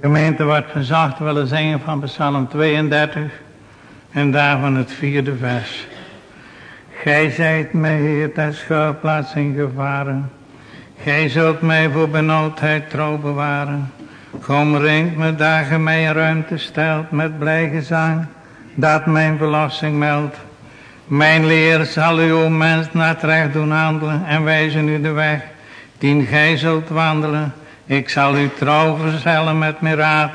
Gemeente wordt verzacht willen zingen van Psalm 32 en daarvan het vierde vers. Gij zijt mij, Heer, ter schuilplaats in gevaren. Gij zult mij voor benauwdheid trouw bewaren. Kom ringt me dagen mij ruimte stelt met blij gezang, dat mijn verlossing meldt. Mijn leer zal u, o mens, naar het recht doen handelen en wijzen u de weg, die gij zult wandelen. Ik zal u trouw verzellen met mijn raad,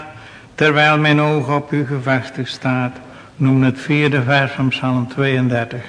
terwijl mijn oog op u gevestigd staat. Noem het vierde vers van Psalm 32.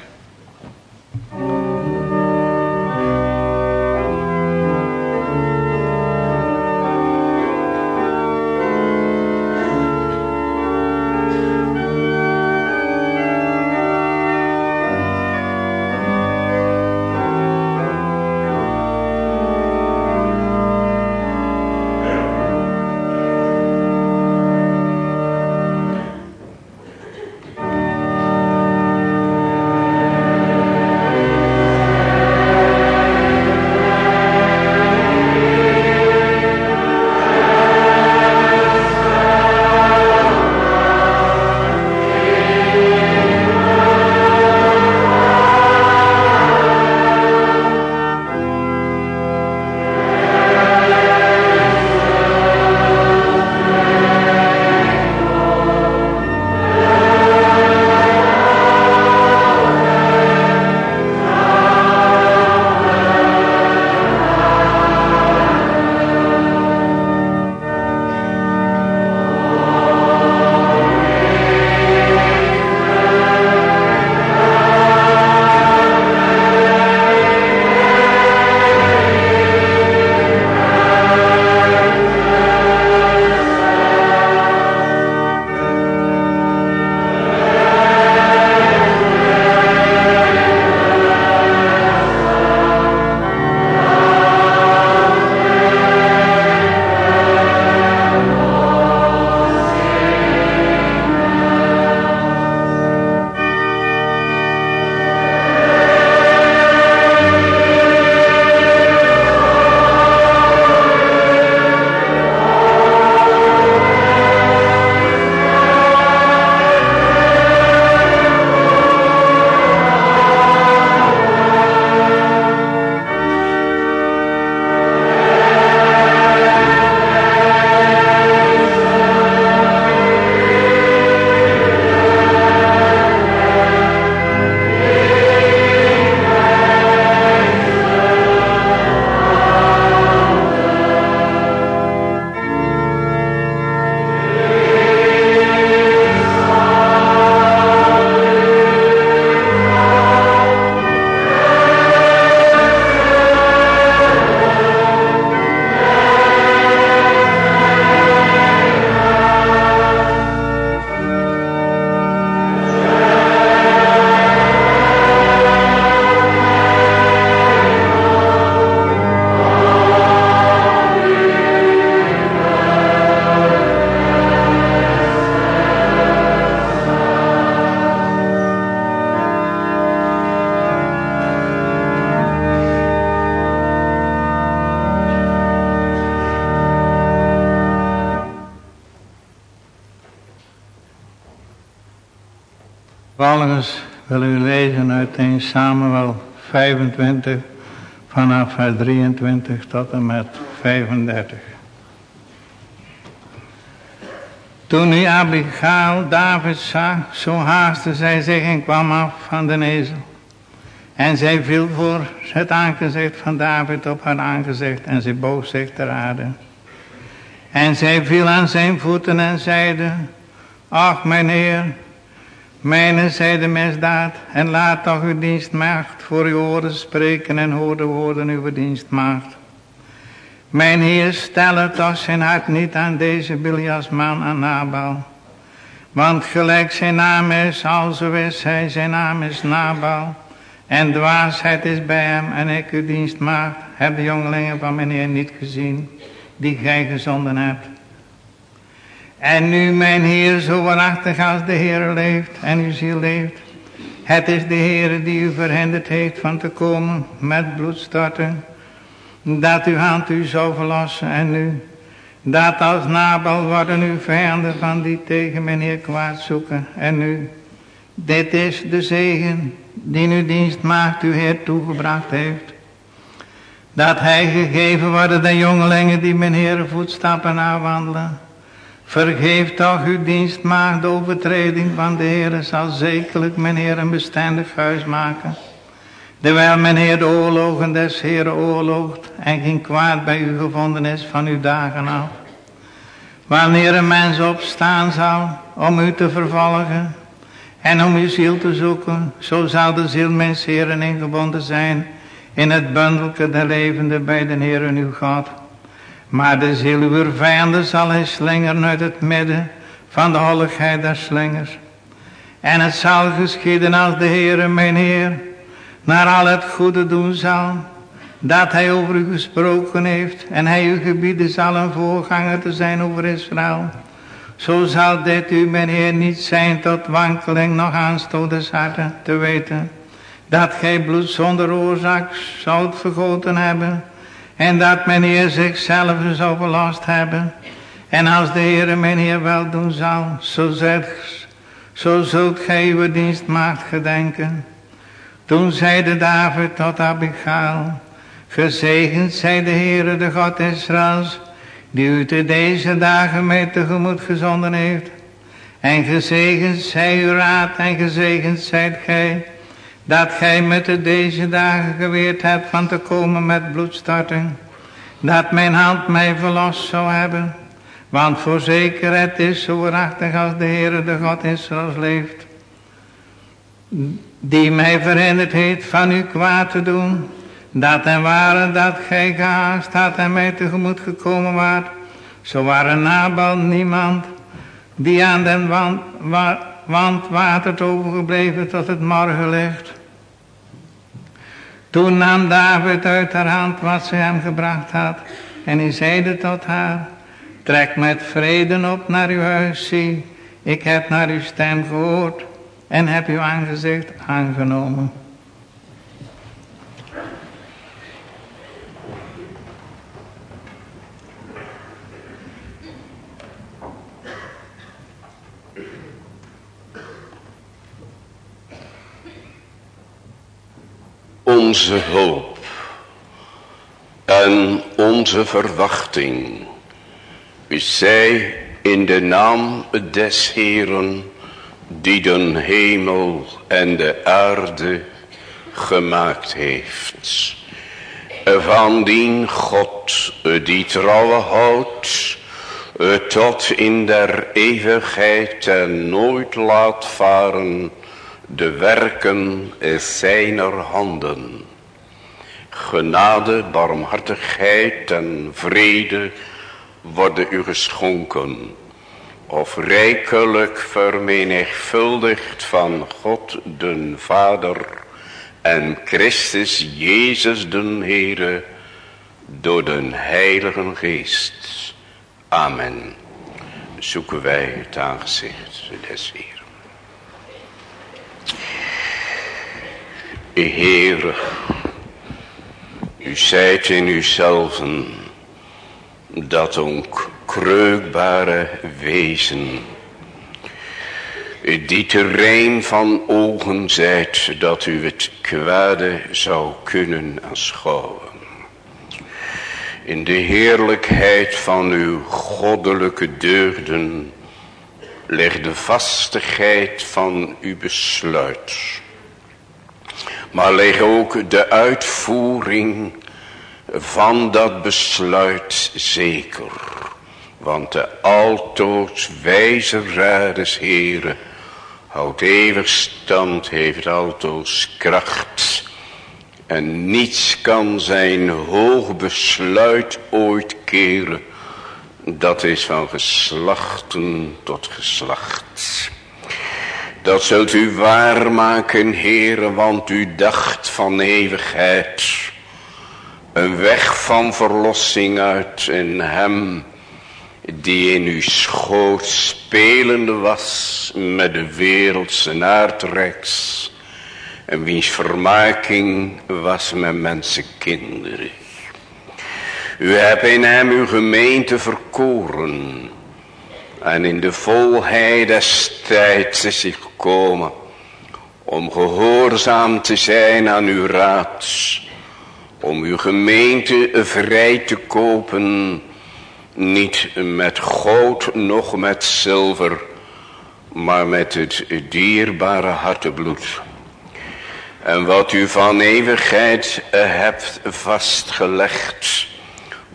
1 Samuel 25 vanaf vers 23 tot en met 35. Toen nu Abigail David zag, zo haastte zij zich en kwam af van de ezel. En zij viel voor het aangezicht van David op haar aangezicht en zij boog zich ter aarde. En zij viel aan zijn voeten en zeide, ach mijn heer, Mijne zij de misdaad, en laat toch uw dienstmaagd voor uw oren spreken en hoor de woorden uw dienstmaagd. Mijn Heer, stel het toch zijn hart niet aan deze Biljasman aan Nabal. Want gelijk zijn naam is, alzo is hij, zijn naam is Nabal. En dwaasheid is bij hem, en ik uw dienstmaagd, heb de jongelingen van mijn Heer niet gezien, die gij gezonden hebt. En nu mijn Heer, zo waarachtig als de Heer leeft en uw ziel leeft. Het is de Heer die u verhinderd heeft van te komen met bloedstorten. Dat uw hand u zou verlossen en nu. Dat als Nabal worden uw vijanden van die tegen meneer kwaad zoeken. En nu, dit is de zegen die uw dienstmaagd uw Heer toegebracht heeft. Dat hij gegeven worden de jongelingen die meneer voetstappen aanwandelen. Vergeef toch uw dienstmaagd de overtreding van de Heer zal zekerlijk meneer een bestendig huis maken. Terwijl meneer de oorlogen des Heeren oorloogt en geen kwaad bij u gevonden is van uw dagen af. Wanneer een mens opstaan zal om u te vervolgen en om uw ziel te zoeken, zo zal de ziel mens Heeren ingebonden zijn in het bundelke der levende bij de Heer uw God. Maar de ziel uw vijanden zal hij slingeren uit het midden van de holligheid der slingers. En het zal geschieden als de Heere mijn Heer naar al het goede doen zal, dat hij over u gesproken heeft, en hij uw gebieden zal een voorganger te zijn over Israël. Zo zal dit u, mijn Heer, niet zijn tot wankeling nog aanstoot des harten, te weten, dat gij bloed zonder oorzaak zoudt vergoten hebben, en dat mijn Heer zichzelf zou belast hebben. En als de Heer mijn Heer wel doen zal, zo, zegt, zo zult gij uw dienstmaagd gedenken. Toen zeide David tot Abigail, gezegend zij de Heere de God Israëls, die u te deze dagen mee tegemoet gezonden heeft. En gezegend zij uw raad en gezegend zijt gij, dat gij met de deze dagen geweerd hebt van te komen met bloedstarting, dat mijn hand mij verlost zou hebben. Want voorzeker het is zo waarachtig als de Heere de God Israëls leeft die mij verhinderd heeft van u kwaad te doen, dat en waren dat gij gehaast had en mij tegemoet gekomen waart, zo waren Nabal niemand die aan den wand, wa, wand watert overgebleven tot het morgenlicht. Toen nam David uit haar hand wat ze hem gebracht had en hij zeide tot haar, trek met vrede op naar uw huis, zie, ik heb naar uw stem gehoord en heb uw aangezicht aangenomen. Onze hoop en onze verwachting zij in de naam des Heeren die den hemel en de aarde gemaakt heeft. Van dien God die trouwe houdt tot in der eeuwigheid en nooit laat varen de werken zijner handen. Genade, barmhartigheid en vrede worden u geschonken of rijkelijk vermenigvuldigd van God den Vader en Christus Jezus den Heere door den Heilige Geest. Amen. Zoeken wij het aangezicht des Heeren. Heere, u zijt in uzelven dat ook kreukbare wezen, die terrein van ogen zijt, dat u het kwade zou kunnen aanschouwen. In de heerlijkheid van uw goddelijke deugden ligt de vastigheid van uw besluit. Maar ligt ook de uitvoering van dat besluit zeker. Want de altoos wijze Heere houdt eeuwig stand, heeft altoos kracht. En niets kan zijn hoog besluit ooit keren. Dat is van geslachten tot geslacht. Dat zult u waarmaken, Heere, want u dacht van eeuwigheid. Een weg van verlossing uit in hem die in uw schoot spelende was met de wereldse aardrijks en wiens vermaking was met mensenkinderen. U hebt in hem uw gemeente verkoren. En in de volheid des tijds is hij gekomen. Om gehoorzaam te zijn aan uw raad. Om uw gemeente vrij te kopen. Niet met goud noch met zilver. Maar met het dierbare hartebloed. En wat u van eeuwigheid hebt vastgelegd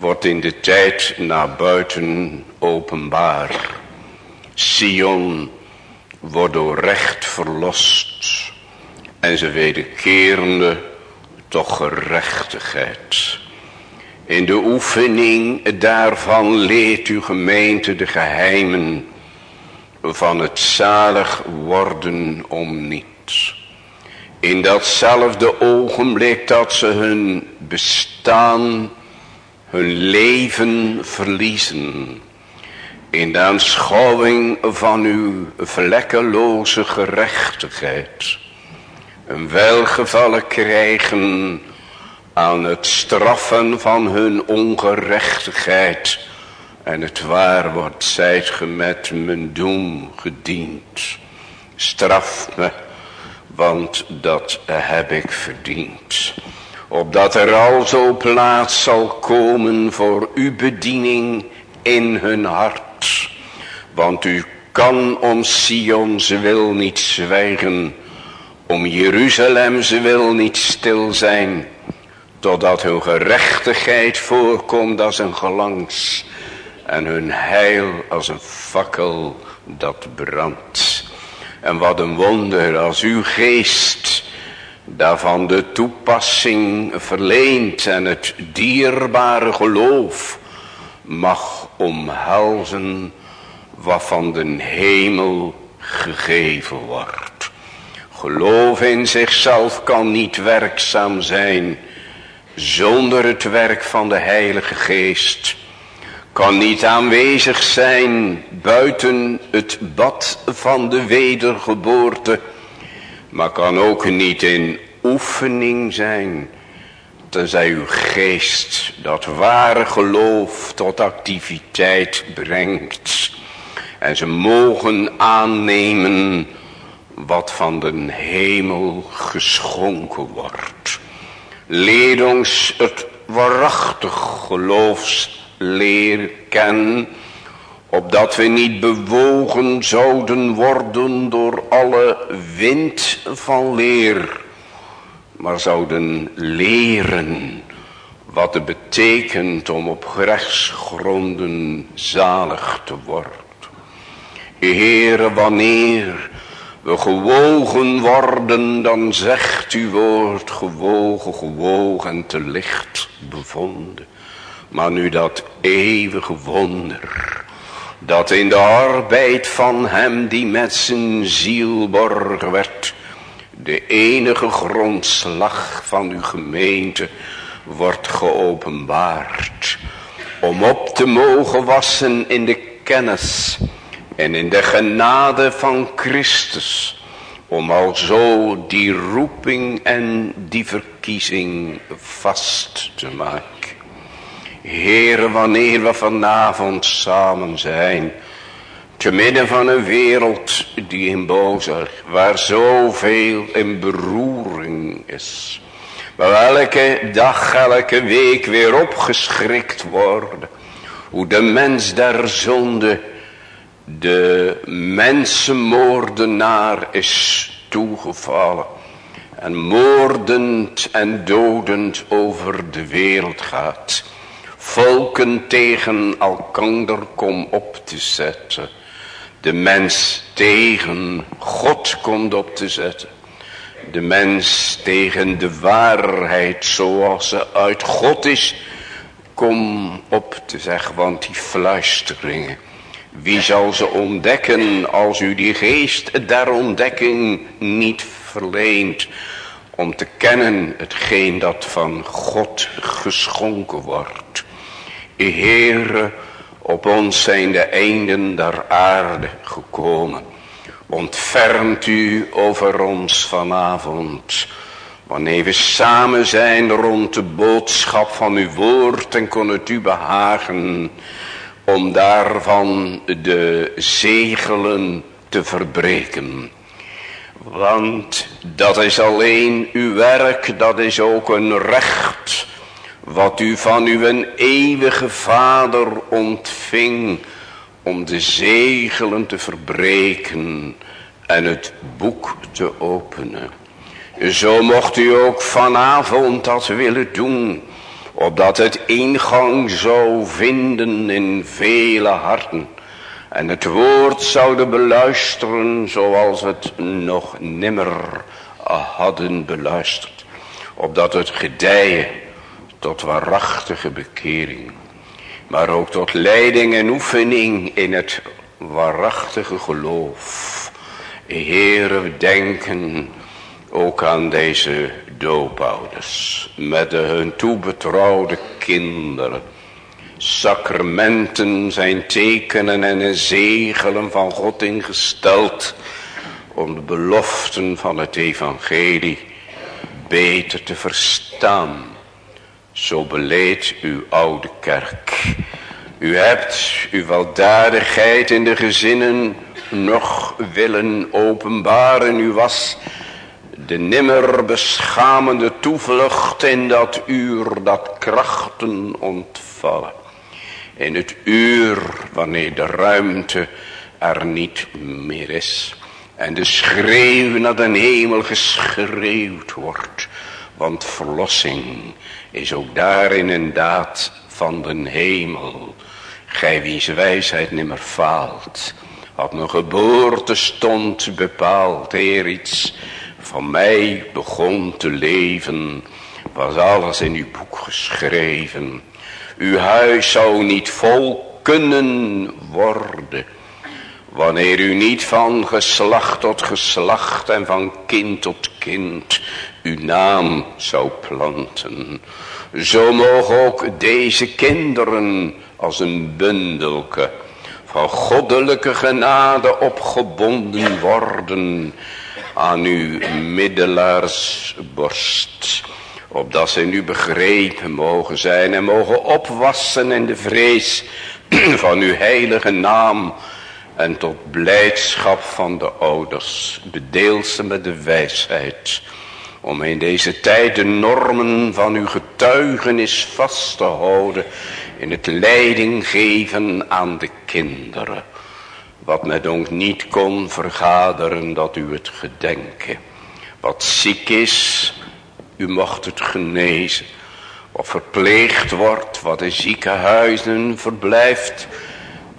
wordt in de tijd naar buiten openbaar. Sion wordt door recht verlost en ze wederkerende toch gerechtigheid. In de oefening daarvan leert uw gemeente de geheimen van het zalig worden om niets. In datzelfde ogenblik dat ze hun bestaan hun leven verliezen. In de aanschouwing van uw vlekkeloze gerechtigheid. Een welgevallen krijgen aan het straffen van hun ongerechtigheid. En het waar wordt, zijt ge met mijn doem gediend. Straf me, want dat heb ik verdiend opdat er al zo plaats zal komen voor uw bediening in hun hart. Want u kan om Sion's wil niet zwijgen, om Jeruzalem's wil niet stil zijn, totdat hun gerechtigheid voorkomt als een glans en hun heil als een fakkel dat brandt. En wat een wonder als uw geest daarvan de toepassing verleent en het dierbare geloof mag omhelzen wat van de hemel gegeven wordt. Geloof in zichzelf kan niet werkzaam zijn zonder het werk van de Heilige Geest. Kan niet aanwezig zijn buiten het bad van de wedergeboorte maar kan ook niet in oefening zijn. Tenzij uw geest dat ware geloof tot activiteit brengt. En ze mogen aannemen wat van de hemel geschonken wordt. Leer ons het waarachtig geloofsleer kennen opdat we niet bewogen zouden worden door alle wind van leer, maar zouden leren wat het betekent om op rechtsgronden zalig te worden. Heere, wanneer we gewogen worden, dan zegt uw woord gewogen, gewogen en te licht bevonden. Maar nu dat eeuwige wonder dat in de arbeid van hem die met zijn ziel borg werd, de enige grondslag van uw gemeente wordt geopenbaard. Om op te mogen wassen in de kennis en in de genade van Christus. Om al zo die roeping en die verkiezing vast te maken. Heere, wanneer we vanavond samen zijn. Te midden van een wereld die in bozer, waar zoveel in beroering is. Waar elke dag, elke week weer opgeschrikt worden. Hoe de mens der zonde, de mensenmoordenaar is toegevallen. En moordend en dodend over de wereld gaat volken tegen elkander kom op te zetten. De mens tegen God komt op te zetten. De mens tegen de waarheid zoals ze uit God is, kom op te zeggen, want die fluisteringen. Wie zal ze ontdekken als u die geest der ontdekking niet verleent. Om te kennen hetgeen dat van God geschonken wordt. Heere, op ons zijn de einden der aarde gekomen. Ontfermt u over ons vanavond. Wanneer we samen zijn rond de boodschap van uw woord en kon het u behagen om daarvan de zegelen te verbreken. Want dat is alleen uw werk, dat is ook een recht wat u van uw eeuwige vader ontving om de zegelen te verbreken en het boek te openen. Zo mocht u ook vanavond dat willen doen, opdat het ingang zou vinden in vele harten. En het woord zouden beluisteren zoals het nog nimmer hadden beluisterd. Opdat het gedijen tot waarachtige bekering. Maar ook tot leiding en oefening in het waarachtige geloof. Heere, denken ook aan deze doopouders. Met de hun toebetrouwde kinderen. Sacramenten zijn tekenen en zegelen van God ingesteld. Om de beloften van het evangelie beter te verstaan. Zo beleed uw oude kerk. U hebt uw weldadigheid in de gezinnen nog willen openbaren. U was de nimmer beschamende toevlucht in dat uur dat krachten ontvallen. In het uur wanneer de ruimte er niet meer is. En de schreeuw naar de hemel geschreeuwd wordt. Want verlossing is ook daarin een daad van de hemel. Gij wiens wijsheid nimmer faalt. Had mijn geboorte stond bepaald. Eer iets van mij begon te leven. Was alles in uw boek geschreven. Uw huis zou niet vol kunnen worden. Wanneer u niet van geslacht tot geslacht en van kind tot kind uw naam zou planten. Zo mogen ook deze kinderen als een bundelke van goddelijke genade opgebonden worden aan uw middelaarsborst. Opdat zij nu begrepen mogen zijn en mogen opwassen in de vrees van uw heilige naam. En tot blijdschap van de ouders bedeelt ze met de wijsheid. Om in deze tijd de normen van uw getuigenis vast te houden. In het leiding geven aan de kinderen. Wat met ons niet kon vergaderen dat u het gedenken. Wat ziek is, u mocht het genezen. Wat verpleegd wordt, wat in ziekenhuizen verblijft.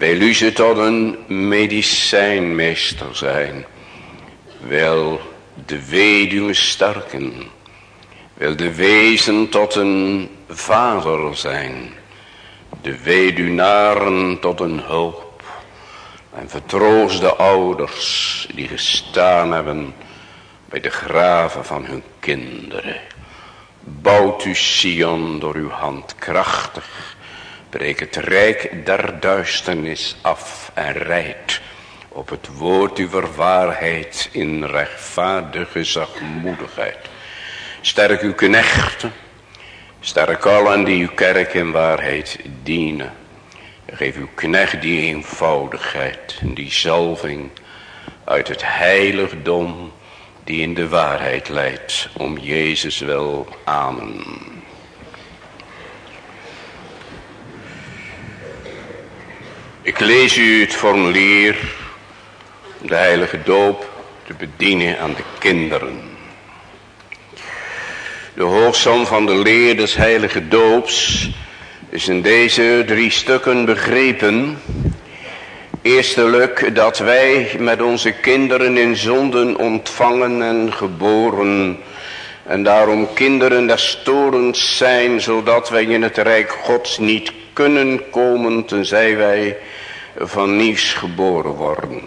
Wil ze tot een medicijnmeester zijn. Wil de weduwe sterken. Wil de wezen tot een vader zijn. De weduwnaren tot een hulp. En vertroost de ouders die gestaan hebben bij de graven van hun kinderen. Bouwt u Sion door uw hand krachtig. Breek het rijk der duisternis af en rijdt op het woord uw waarheid in rechtvaardige zachtmoedigheid. Sterk uw knechten, sterk allen die uw kerk in waarheid dienen. Geef uw knecht die eenvoudigheid, die zalving uit het heiligdom die in de waarheid leidt. Om Jezus wel. Amen. Ik lees u het formulier de heilige doop te bedienen aan de kinderen. De hoogsom van de leer des heilige doops is in deze drie stukken begrepen Eerstelijk dat wij met onze kinderen in zonden ontvangen en geboren. En daarom kinderen des torens zijn, zodat wij in het rijk gods niet kunnen komen, tenzij wij van nieuws geboren worden.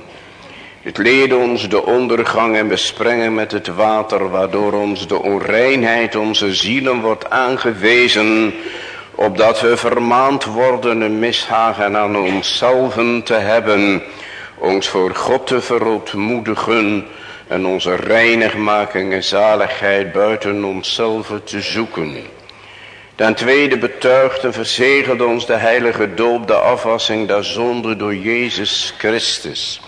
Het leerde ons de ondergang en besprengen met het water, waardoor ons de onreinheid onze zielen wordt aangewezen, opdat we vermaand worden een mishagen aan onszelf te hebben, ons voor God te verootmoedigen, en onze reinigmaking en zaligheid buiten onszelf te zoeken. Ten tweede betuigt en verzegelt ons de heilige doop, de afwassing der zonde door Jezus Christus.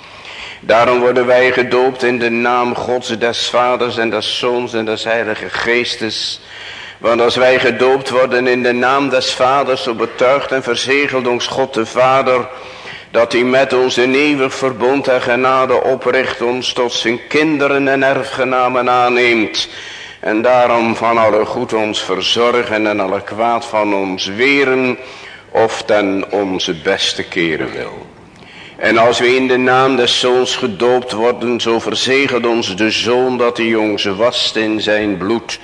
Daarom worden wij gedoopt in de naam Gods, des Vaders en des Zoons en des Heilige Geestes. Want als wij gedoopt worden in de naam des Vaders, zo betuigt en verzegelt ons God de Vader, dat hij met ons een eeuwig verbond en genade opricht, ons tot zijn kinderen en erfgenamen aanneemt. En daarom van alle goed ons verzorgen en alle kwaad van ons weren, of ten onze beste keren wil. En als we in de naam des Zoons gedoopt worden, zo verzegelt ons de Zoon dat hij ons wast in zijn bloed.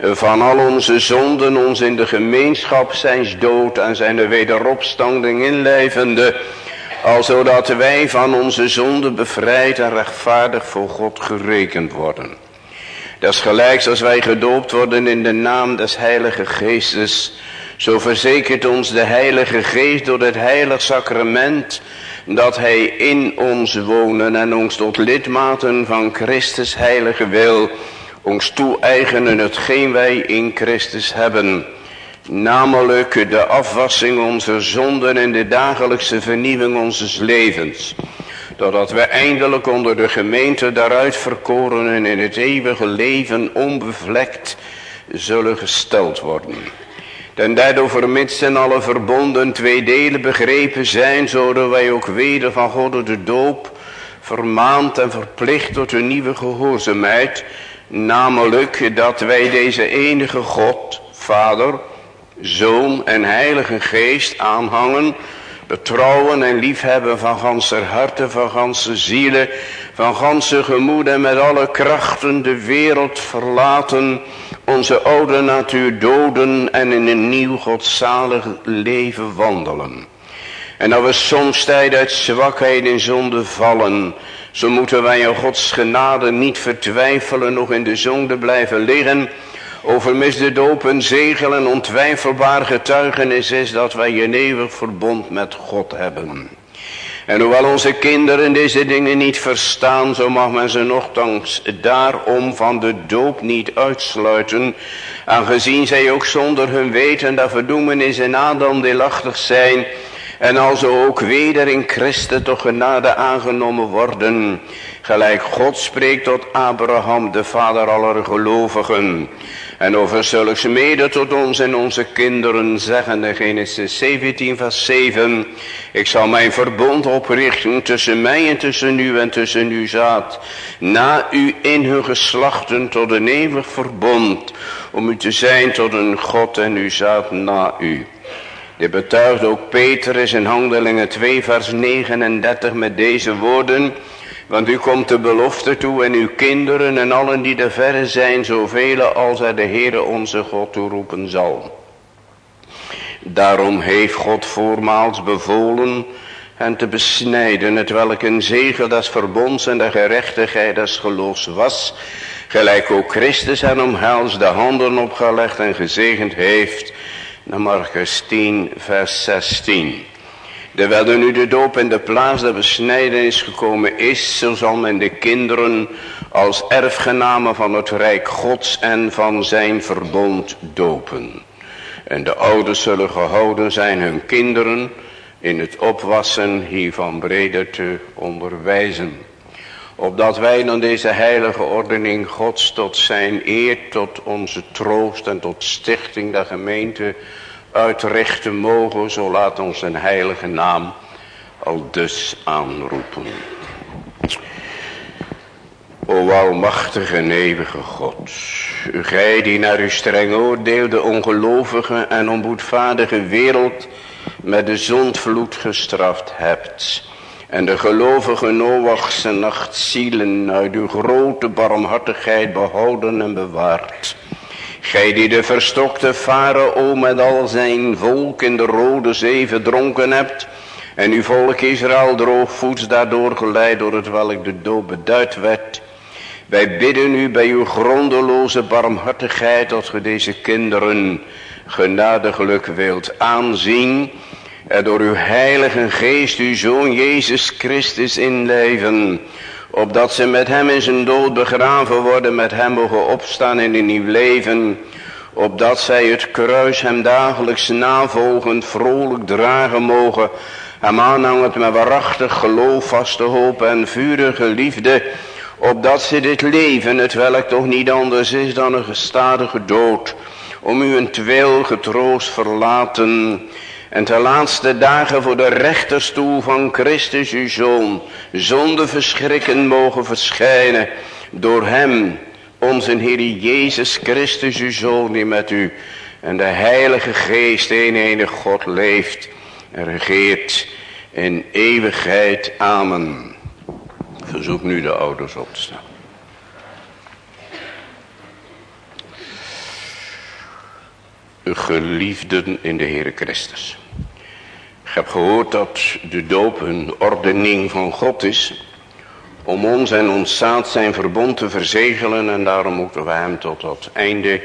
Van al onze zonden ons in de gemeenschap zijns dood en zijn wederopstanding inlijvende. Al zodat wij van onze zonden bevrijd en rechtvaardig voor God gerekend worden. Dat is gelijk als wij gedoopt worden in de naam des Heilige Geestes. Zo verzekert ons de Heilige Geest door het heilig sacrament dat hij in ons wonen en ons tot lidmaten van Christus heilige wil ons toe-eigenen hetgeen wij in Christus hebben. Namelijk de afwassing onze zonden en de dagelijkse vernieuwing onze levens. Totdat we eindelijk onder de gemeente daaruit verkorenen in het eeuwige leven onbevlekt zullen gesteld worden. Ten derde vermits en alle verbonden twee delen begrepen zijn, zodat wij ook weder van God de doop vermaand en verplicht tot een nieuwe gehoorzaamheid, namelijk dat wij deze enige God, Vader, Zoon en Heilige Geest aanhangen, betrouwen en liefhebben van ganse harten, van ganse zielen, van ganse gemoed en met alle krachten de wereld verlaten, onze oude natuur doden en in een nieuw godzalig leven wandelen. En dat we soms tijd uit zwakheid in zonde vallen, zo moeten wij in Gods genade niet vertwijfelen, nog in de zonde blijven liggen. Overmis de doop een zegel en ontwijfelbaar getuigenis is dat wij een eeuwig verbond met God hebben. En hoewel onze kinderen deze dingen niet verstaan, zo mag men ze nogthans daarom van de doop niet uitsluiten, aangezien zij ook zonder hun weten dat verdoemenis en Adam deelachtig zijn, en alzo ook weder in Christus toch genade aangenomen worden, gelijk God spreekt tot Abraham, de vader aller gelovigen. En over zulks mede tot ons en onze kinderen zeggen, Genesis 17 vers 7. Ik zal mijn verbond oprichten tussen mij en tussen u en tussen uw zaad. Na u in hun geslachten tot een eeuwig verbond. Om u te zijn tot een God en uw zaad na u. Dit betuigt ook Petrus in Handelingen 2 vers 39 met deze woorden. Want u komt de belofte toe en uw kinderen en allen die er verre zijn, zoveel als er de Heere onze God toeroepen zal. Daarom heeft God voormaals bevolen hen te besnijden, het welk een zegel des verbonds en de gerechtigheid des geloofs was, gelijk ook Christus hen omhels de handen opgelegd en gezegend heeft, naar Marcus 10 vers 16. Terwijl er nu de doop in de plaats der besnijdenis gekomen is, zo zal men de kinderen als erfgenamen van het Rijk Gods en van zijn verbond dopen. En de ouders zullen gehouden zijn hun kinderen in het opwassen hiervan breder te onderwijzen. Opdat wij dan deze heilige ordening Gods tot zijn eer, tot onze troost en tot stichting der gemeente uitrichten mogen, zo laat ons een heilige naam al dus aanroepen. O almachtige en eeuwige God, gij die naar uw streng oordeel de ongelovige en onboedvaardige wereld met de zondvloed gestraft hebt, en de gelovige Noachse nachtzielen uit uw grote barmhartigheid behouden en bewaard, Gij die de verstokte farao met al zijn volk in de rode zee verdronken hebt. En uw volk Israël droogvoets daardoor geleid door het welk de dood beduid werd. Wij bidden u bij uw grondeloze barmhartigheid dat ge deze kinderen genadiglijk wilt aanzien. En door uw heilige geest uw zoon Jezus Christus inleven opdat ze met hem in zijn dood begraven worden, met hem mogen opstaan in een nieuw leven, opdat zij het kruis hem dagelijks navolgend vrolijk dragen mogen, hem aanhangend met waarachtig geloof, vaste hoop en vurige liefde, opdat ze dit leven, het welk toch niet anders is dan een gestadige dood, om u een getroost verlaten, en de laatste dagen voor de rechterstoel van Christus uw Zoon, zonder verschrikken mogen verschijnen, door hem, onze Heer Jezus Christus uw Zoon, die met u en de Heilige Geest, een enig God, leeft en regeert in eeuwigheid. Amen. Verzoek nu de ouders op te staan. Geliefden in de Heere Christus. Ik heb gehoord dat de doop een ordening van God is. Om ons en ons zaad zijn verbond te verzegelen. En daarom moeten we hem tot dat einde.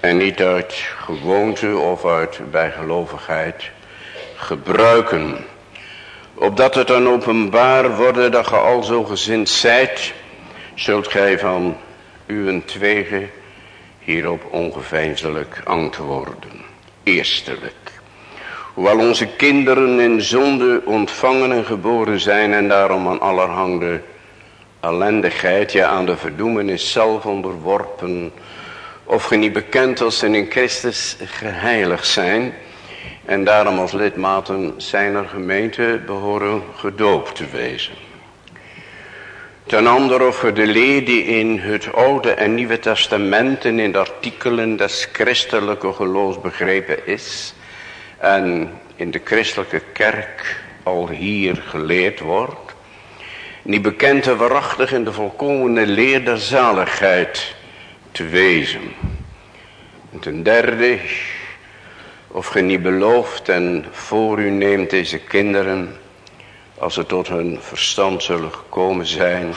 En niet uit gewoonte of uit bijgelovigheid gebruiken. Opdat het dan openbaar worden dat ge al zo gezind zijt. Zult gij van uw twegen hierop ongeveinselijk antwoorden. Eerstelijk. Hoewel onze kinderen in zonde ontvangen en geboren zijn en daarom aan allerhande ellendigheid, ja aan de verdoemenis zelf onderworpen, of ge niet bekend als ze in Christus geheiligd zijn, en daarom als lidmaten zijner gemeente behoren gedoopt te wezen. Ten andere of de leer die in het Oude en Nieuwe Testament en in de artikelen des christelijke geloofs begrepen is en in de christelijke kerk al hier geleerd wordt, niet bekend en waarachtig in de volkomene leer der zaligheid te wezen. En ten derde, of ge niet belooft en voor u neemt deze kinderen als ze tot hun verstand zullen gekomen zijn,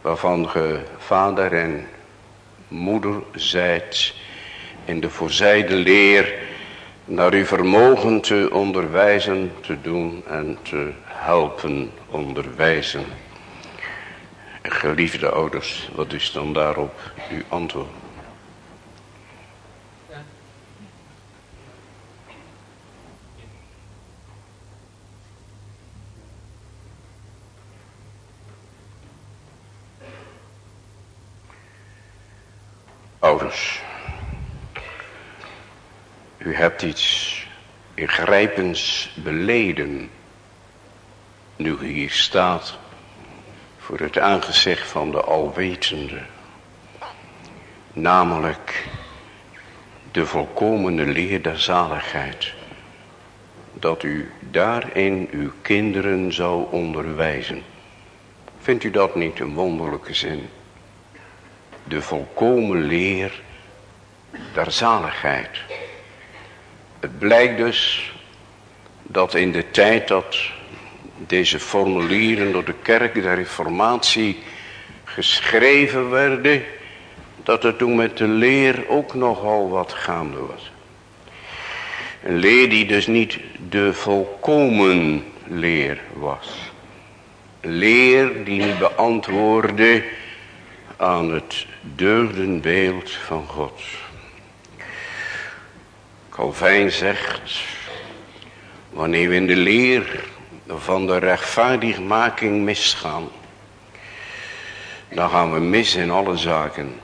waarvan ge vader en moeder zijt, in de voorzijde leer, naar uw vermogen te onderwijzen, te doen en te helpen onderwijzen. Geliefde ouders, wat is dan daarop uw antwoord? Ouders, u hebt iets ingrijpends beleden, nu u hier staat, voor het aangezicht van de alwetende, namelijk de volkomene leer der zaligheid, dat u daarin uw kinderen zou onderwijzen. Vindt u dat niet een wonderlijke zin? de volkomen leer der zaligheid. Het blijkt dus dat in de tijd dat deze formulieren door de kerk der reformatie geschreven werden, dat er toen met de leer ook nogal wat gaande was. Een leer die dus niet de volkomen leer was. Leer die niet beantwoordde aan het deugdenbeeld van God. Calvijn zegt, wanneer we in de leer van de rechtvaardigmaking misgaan, dan gaan we mis in alle zaken.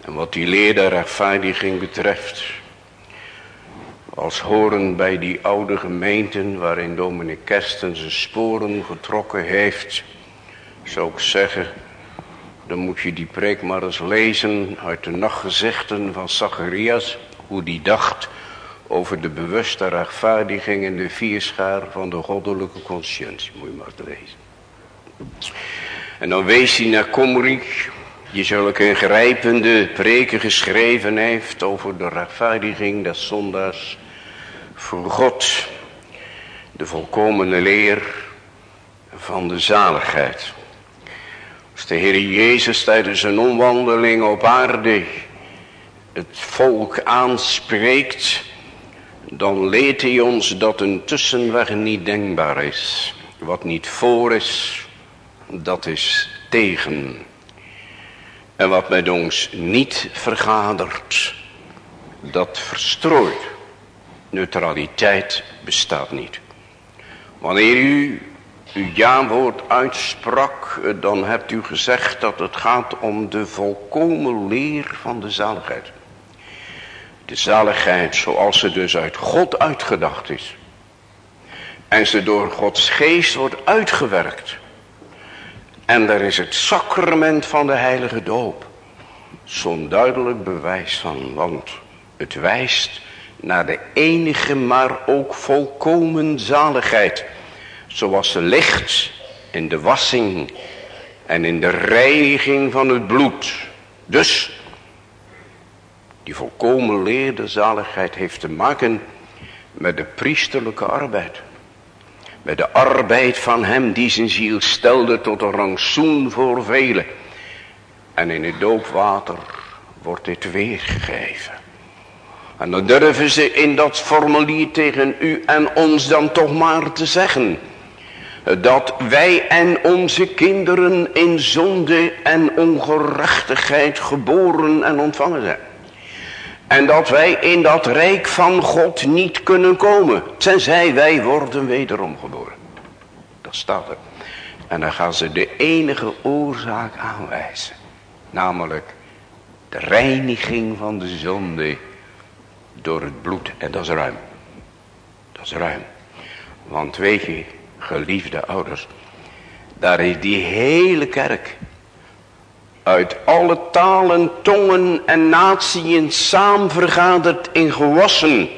En wat die leer der rechtvaardiging betreft, als horen bij die oude gemeenten waarin dominee Kersten zijn sporen getrokken heeft, zou ik zeggen, dan moet je die preek maar eens lezen uit de nachtgezichten van Zacharias, hoe die dacht over de bewuste rechtvaardiging in de vierschaar van de goddelijke conscientie. Moet je maar lezen. En dan wees hij naar Komrik, die zulke ingrijpende preken geschreven heeft over de rechtvaardiging des zondaars voor God. De volkomene leer van de zaligheid. Als de Heer Jezus tijdens een omwandeling op aarde het volk aanspreekt, dan leert hij ons dat een tussenweg niet denkbaar is. Wat niet voor is, dat is tegen. En wat met ons niet vergadert, dat verstrooit. Neutraliteit bestaat niet. Wanneer u uw ja-woord uitsprak, dan hebt u gezegd dat het gaat om de volkomen leer van de zaligheid. De zaligheid zoals ze dus uit God uitgedacht is. En ze door Gods geest wordt uitgewerkt. En daar is het sacrament van de heilige doop. Zo'n duidelijk bewijs van, want het wijst naar de enige maar ook volkomen zaligheid. Zoals ze ligt in de wassing en in de reiniging van het bloed. Dus, die volkomen leerde zaligheid heeft te maken met de priesterlijke arbeid. Met de arbeid van hem die zijn ziel stelde tot een rangsoen voor velen. En in het doopwater wordt dit weergegeven. En dan durven ze in dat formulier tegen u en ons dan toch maar te zeggen. Dat wij en onze kinderen in zonde en ongerechtigheid geboren en ontvangen zijn. En dat wij in dat rijk van God niet kunnen komen. Tenzij wij worden wederom geboren. Dat staat er. En dan gaan ze de enige oorzaak aanwijzen. Namelijk de reiniging van de zonde door het bloed. En dat is ruim. Dat is ruim. Want weet je, geliefde ouders. Daar is die hele kerk uit alle talen, tongen en natieën samen vergaderd in gewassen.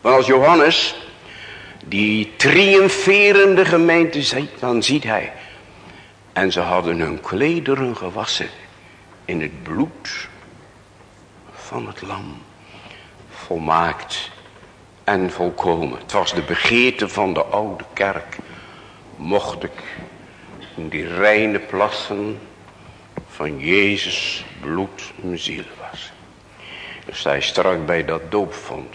Want als Johannes die triomferende gemeente ziet, dan ziet hij. En ze hadden hun klederen gewassen in het bloed van het lam. Volmaakt en volkomen. Het was de begeerte van de oude kerk. Mocht ik in die reine plassen van Jezus bloed mijn ziel was. Dus hij strak bij dat doopvond.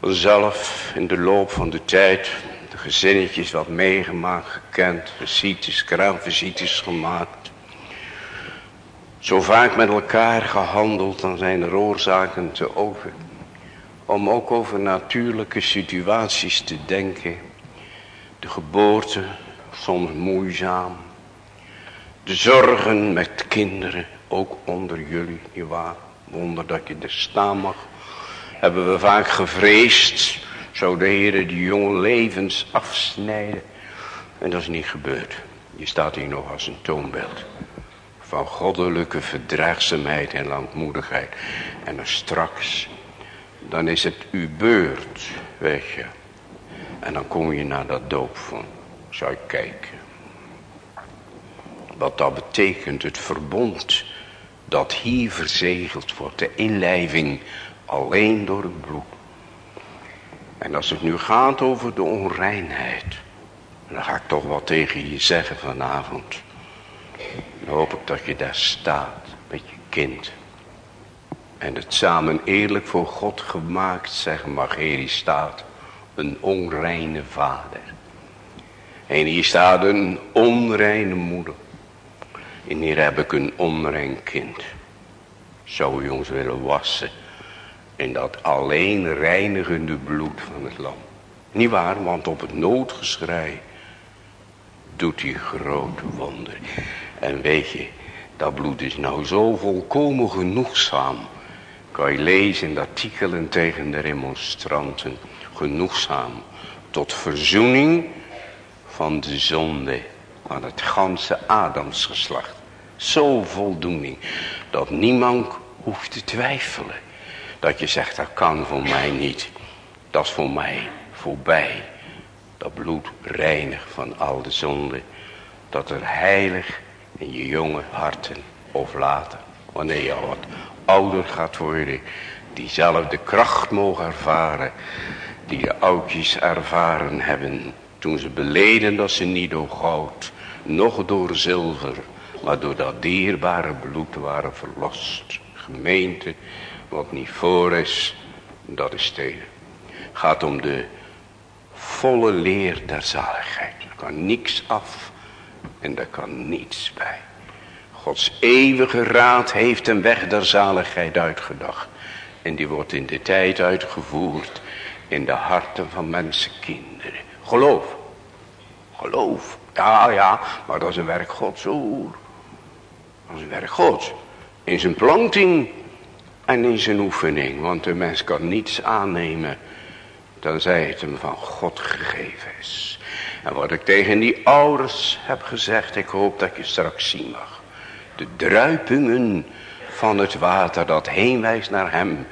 Zelf in de loop van de tijd de gezinnetjes wat meegemaakt, gekend, visites, kraamvisites gemaakt. Zo vaak met elkaar gehandeld, dan zijn er oorzaken te over. Om ook over natuurlijke situaties te denken. De geboorte, soms moeizaam, de zorgen met kinderen, ook onder jullie, nietwaar? Wonder dat je er staan mag. Hebben we vaak gevreesd, zou de Heer die jonge levens afsnijden. En dat is niet gebeurd. Je staat hier nog als een toonbeeld. Van goddelijke verdraagzaamheid en langmoedigheid. En dan straks, dan is het uw beurt, weet je. En dan kom je naar dat doopvond. Zou je kijken. Wat dat betekent, het verbond dat hier verzegeld wordt, de inlijving alleen door het bloed. En als het nu gaat over de onreinheid, dan ga ik toch wat tegen je zeggen vanavond. Dan hoop ik dat je daar staat met je kind. En het samen eerlijk voor God gemaakt zeggen mag, hier staat een onreine vader. En hier staat een onreine moeder. En hier heb ik een onrein kind. Zou u ons willen wassen in dat alleen reinigende bloed van het lam. Niet waar, want op het noodgeschrei doet hij grote wonder. En weet je, dat bloed is nou zo volkomen genoegzaam. Kan je lezen in de artikelen tegen de remonstranten. Genoegzaam tot verzoening van de zonde aan het ganse Adamsgeslacht. Zo voldoening dat niemand hoeft te twijfelen. Dat je zegt dat kan voor mij niet. Dat is voor mij voorbij. Dat bloed reinig van al de zonde. Dat er heilig in je jonge harten of later. Wanneer je wat ouder gaat worden. Diezelfde kracht mogen ervaren. Die de oudjes ervaren hebben. Toen ze beleden dat ze niet door goud nog door zilver, maar door dat dierbare bloed waren verlost. Gemeente, wat niet voor is, dat is tegen. Gaat om de volle leer der zaligheid. Er kan niks af en er kan niets bij. Gods eeuwige raad heeft een weg der zaligheid uitgedacht. En die wordt in de tijd uitgevoerd in de harten van mensenkinderen. Geloof. Geloof. Ja, ja, maar dat is een werk Gods hoor. Dat is een werk Gods. In zijn planting en in zijn oefening. Want de mens kan niets aannemen dan zij het hem van God gegeven is. En wat ik tegen die ouders heb gezegd, ik hoop dat je straks zien mag. De druipingen van het water dat heenwijst naar hem,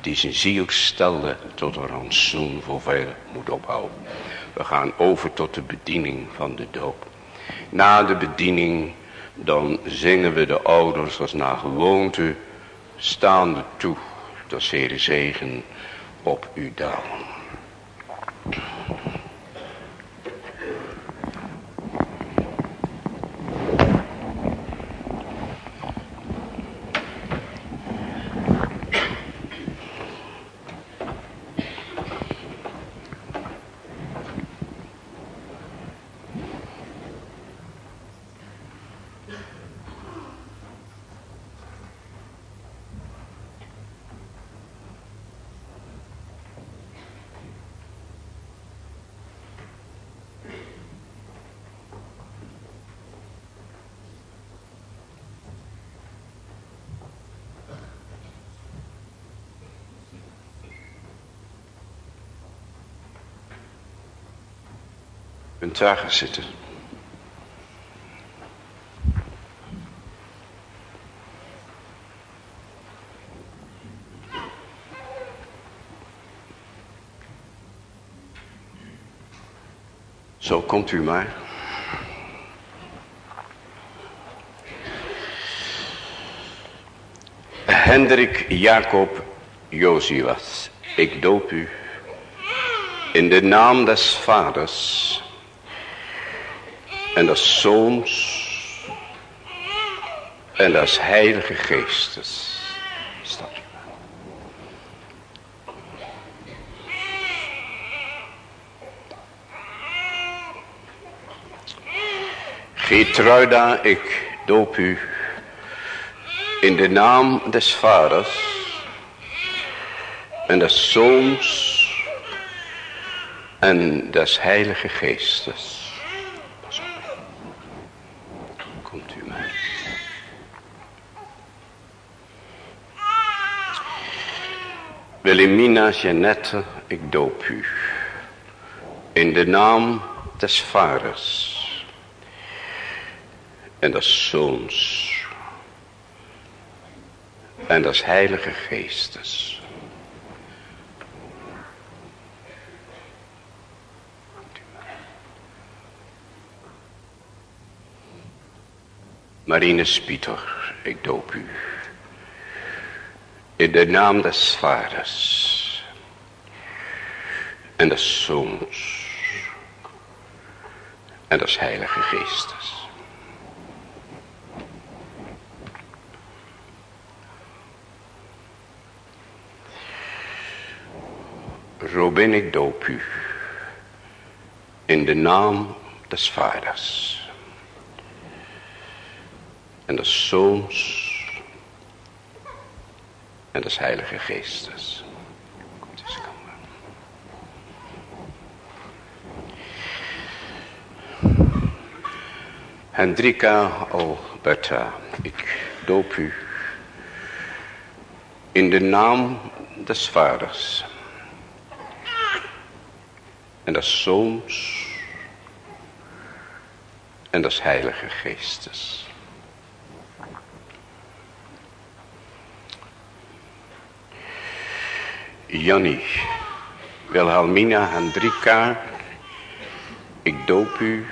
die zijn ziel stelde tot een rantsoen voor veel moet ophouden. We gaan over tot de bediening van de doop. Na de bediening, dan zingen we de ouders als naar gewoonte, staande toe, dat zere zegen op u dalen. Daar zitten. Zo komt u maar. Hendrik Jacob Josias, ik doop u in de naam des vaders en des zoons en des heilige geestes. Stap je ik doop u in de naam des vaders en des zoons en des heilige geestes. Wilhelmina Jeannette, ik doop u. In de naam des vaders. En des zoons. En des heilige geestes. Marine Spieter, ik doop u. In de naam des vaders en des zoons en des heilige geestes. Robin, ik doop u in de naam des vaders en des zoons en des heilige geestes. Hendrika Alberta, ik doop u in de naam des vaders en des zoons en des heilige geestes. Jannie, Wilhelmina Hendrika, ik doop u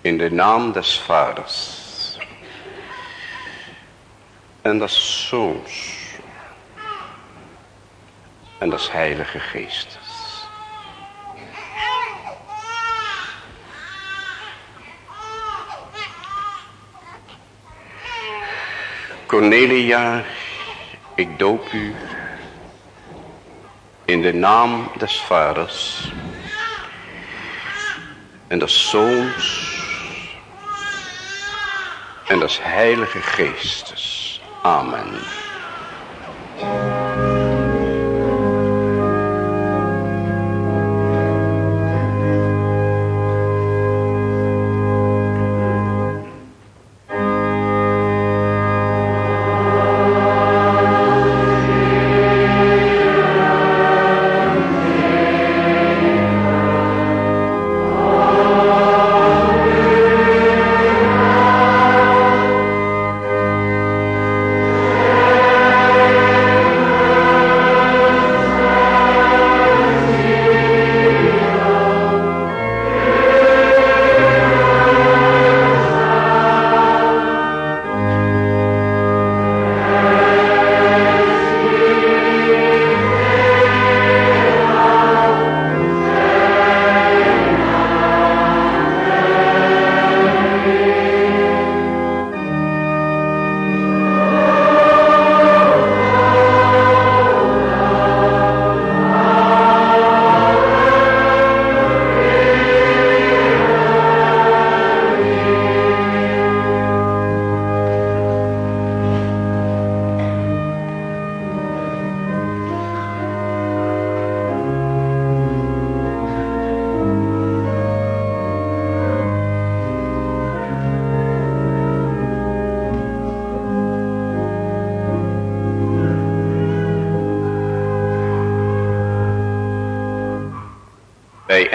in de naam des vaders en des zoons en des heilige geestes. Cornelia, ik doop u in de naam des Vaders en des Zoons en des Heilige Geestes. Amen.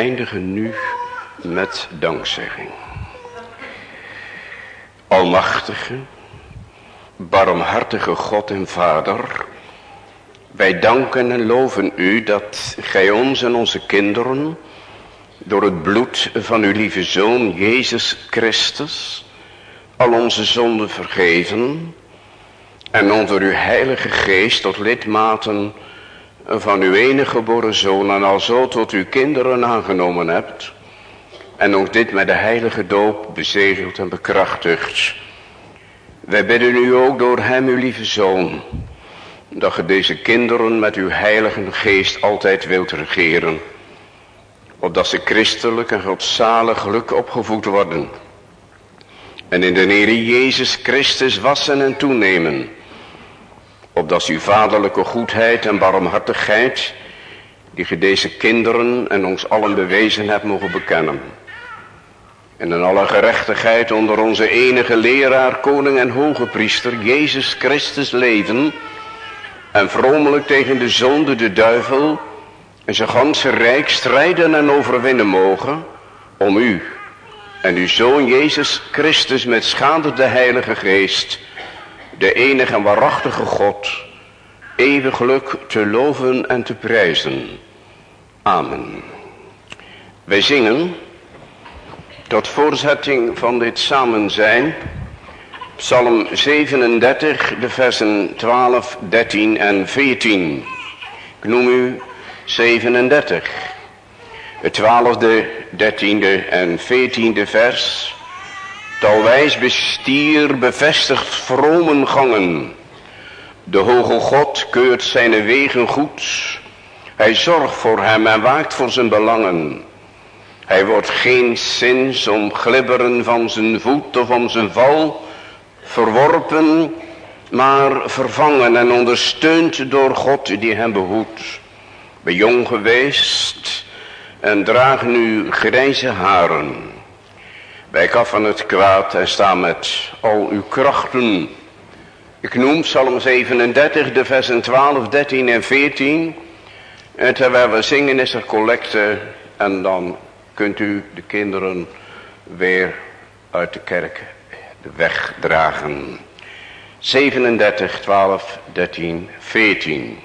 Eindigen nu met dankzegging. Almachtige, barmhartige God en Vader, wij danken en loven u dat gij ons en onze kinderen door het bloed van uw lieve Zoon Jezus Christus al onze zonden vergeven en onder uw heilige geest tot lidmaten van uw enige geboren zoon en al zo tot uw kinderen aangenomen hebt. En ook dit met de heilige doop bezegeld en bekrachtigd. Wij bidden u ook door hem, uw lieve zoon, dat ge deze kinderen met uw heilige geest altijd wilt regeren. Opdat ze christelijk en godzalig geluk opgevoed worden. En in de Heer Jezus Christus wassen en toenemen opdat uw vaderlijke goedheid en barmhartigheid, die ge deze kinderen en ons allen bewezen hebt mogen bekennen. En in alle gerechtigheid onder onze enige leraar, koning en hoge priester, Jezus Christus leven. En vromelijk tegen de zonde, de duivel en zijn ganse rijk strijden en overwinnen mogen. Om u en uw zoon Jezus Christus met schade de heilige geest de enige en waarachtige God, eeuwiglijk te loven en te prijzen. Amen. Wij zingen tot voorzetting van dit samen zijn, Psalm 37, de versen 12, 13 en 14. Ik noem u 37. Het twaalfde, dertiende en veertiende vers Talwijs bestier bevestigt vromen gangen. De hoge God keurt zijn wegen goed. Hij zorgt voor hem en waakt voor zijn belangen. Hij wordt geen zins om glibberen van zijn voet of om zijn val verworpen, maar vervangen en ondersteund door God die hem behoedt. Ben jong geweest en draag nu grijze haren. Wij kaffen het kwaad en staan met al uw krachten. Ik noem Psalm 37, de versen 12, 13 en 14. En terwijl we zingen is er collecte. En dan kunt u de kinderen weer uit de kerk de weg dragen. 37, 12, 13, 14.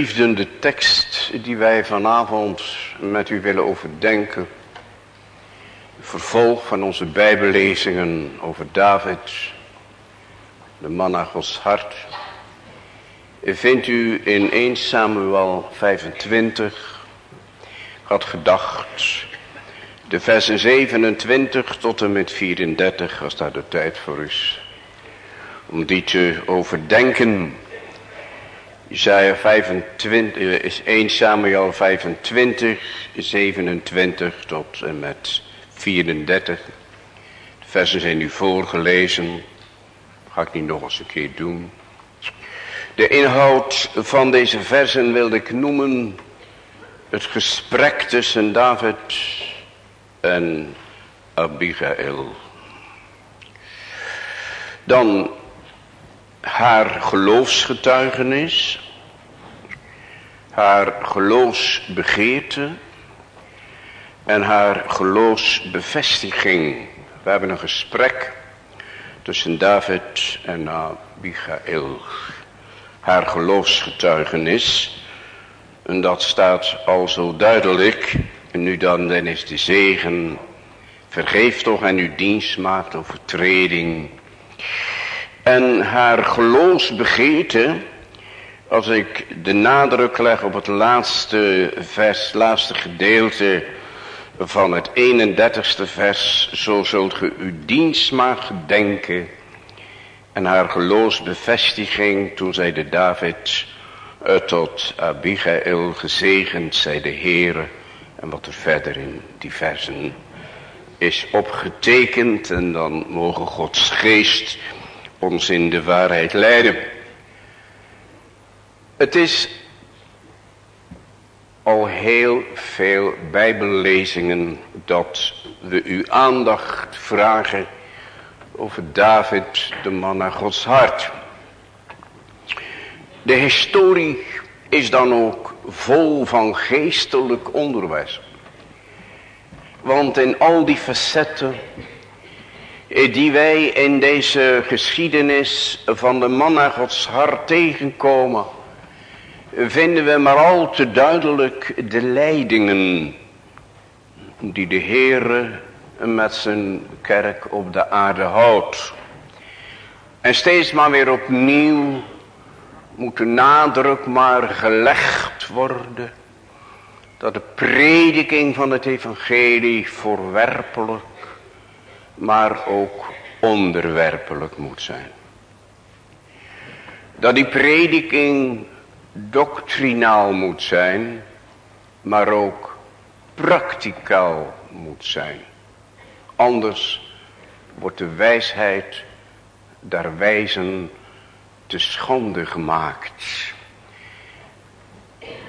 Geliefden, de tekst die wij vanavond met u willen overdenken. Vervolg van onze bijbellezingen over David, de man naar Gods hart. Vindt u in 1 Samuel 25, had gedacht, de versen 27 tot en met 34, als daar de tijd voor is, om die te overdenken. Isaiah 25 eh, is 1 Samuel 25, 27 tot en met 34. De versen zijn nu voorgelezen. Ga ik niet nog eens een keer doen. De inhoud van deze versen wilde ik noemen het gesprek tussen David en Abigail. Dan haar geloofsgetuigenis, haar geloofsbegeerte en haar geloofsbevestiging. We hebben een gesprek tussen David en Abigail. Haar geloofsgetuigenis, en dat staat al zo duidelijk, en nu dan, dan is de zegen, vergeef toch en uw dienst maakt overtreding en haar geloofsbegeerte, als ik de nadruk leg op het laatste vers, laatste gedeelte van het 31ste vers, zo zult ge uw dienstmaag gedenken. En haar geloofsbevestiging toen zij de David uh, tot Abigail gezegend, zei de Heere. En wat er verder in die versen is opgetekend en dan mogen Gods geest ons in de waarheid leiden. Het is al heel veel bijbellezingen dat we uw aandacht vragen over David, de man naar Gods hart. De historie is dan ook vol van geestelijk onderwijs. Want in al die facetten eh, die wij in deze geschiedenis van de man naar Gods hart tegenkomen, vinden we maar al te duidelijk de leidingen die de Heere met zijn kerk op de aarde houdt. En steeds maar weer opnieuw moet de nadruk maar gelegd worden dat de prediking van het evangelie voorwerpelijk maar ook onderwerpelijk moet zijn. Dat die prediking doctrinaal moet zijn, maar ook prakticaal moet zijn. Anders wordt de wijsheid der wijzen te schande gemaakt.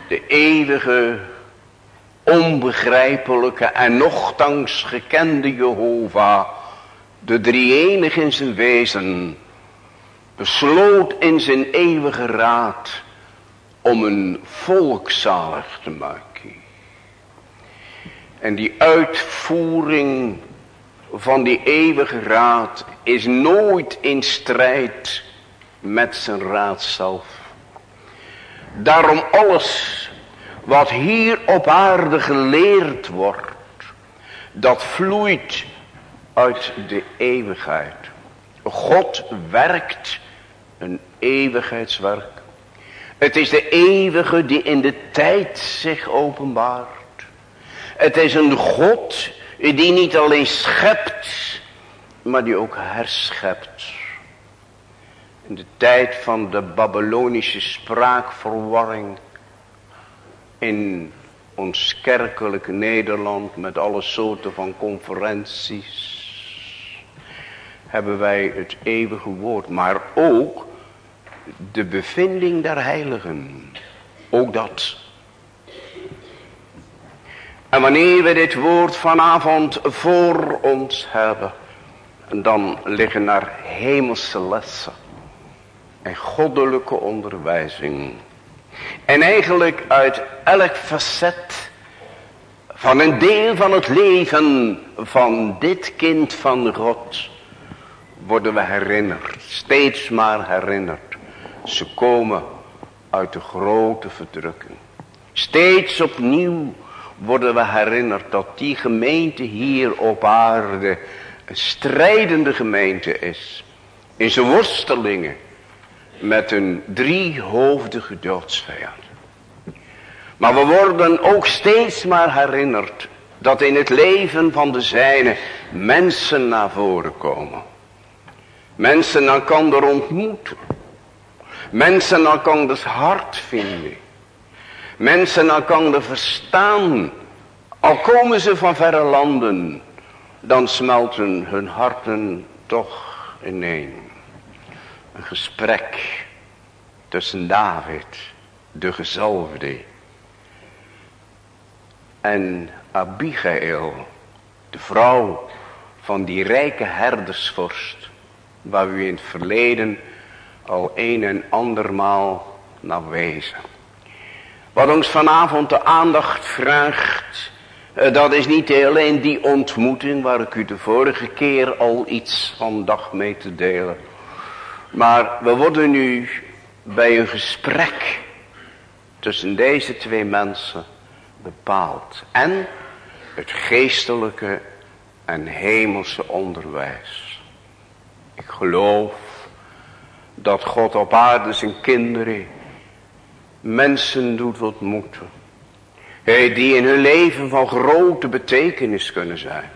De eeuwige, onbegrijpelijke en nochtans gekende Jehovah de drie in zijn wezen, besloot in zijn eeuwige raad om een volk zalig te maken. En die uitvoering van die eeuwige raad is nooit in strijd met zijn raad zelf. Daarom alles wat hier op aarde geleerd wordt, dat vloeit uit de eeuwigheid. God werkt een eeuwigheidswerk. Het is de eeuwige die in de tijd zich openbaart. Het is een God die niet alleen schept, maar die ook herschept. In de tijd van de Babylonische spraakverwarring in ons kerkelijk Nederland met alle soorten van conferenties hebben wij het eeuwige woord. Maar ook de bevinding der heiligen. Ook dat. En wanneer we dit woord vanavond voor ons hebben. Dan liggen naar hemelse lessen. En goddelijke onderwijzing. En eigenlijk uit elk facet van een deel van het leven van dit kind van God worden we herinnerd. Steeds maar herinnerd. Ze komen uit de grote verdrukking. Steeds opnieuw worden we herinnerd dat die gemeente hier op aarde een strijdende gemeente is. In zijn worstelingen met een driehoofdige doodsvijand. Maar we worden ook steeds maar herinnerd dat in het leven van de zijne mensen naar voren komen. Mensen elkaar ontmoeten. Mensen elkanders hart vinden. Mensen elkaar verstaan. Al komen ze van verre landen. Dan smelten hun harten toch ineen. Een gesprek tussen David, de gezalfde, en Abigail, de vrouw van die rijke herdersvorst, waar u in het verleden al een en andermaal naar wezen. Wat ons vanavond de aandacht vraagt, eh, dat is niet alleen die ontmoeting waar ik u de vorige keer al iets van dag mee te delen. Maar we worden nu bij een gesprek tussen deze twee mensen bepaald. En het geestelijke en hemelse onderwijs. Ik geloof dat God op aarde zijn kinderen mensen doet ontmoeten. Die in hun leven van grote betekenis kunnen zijn.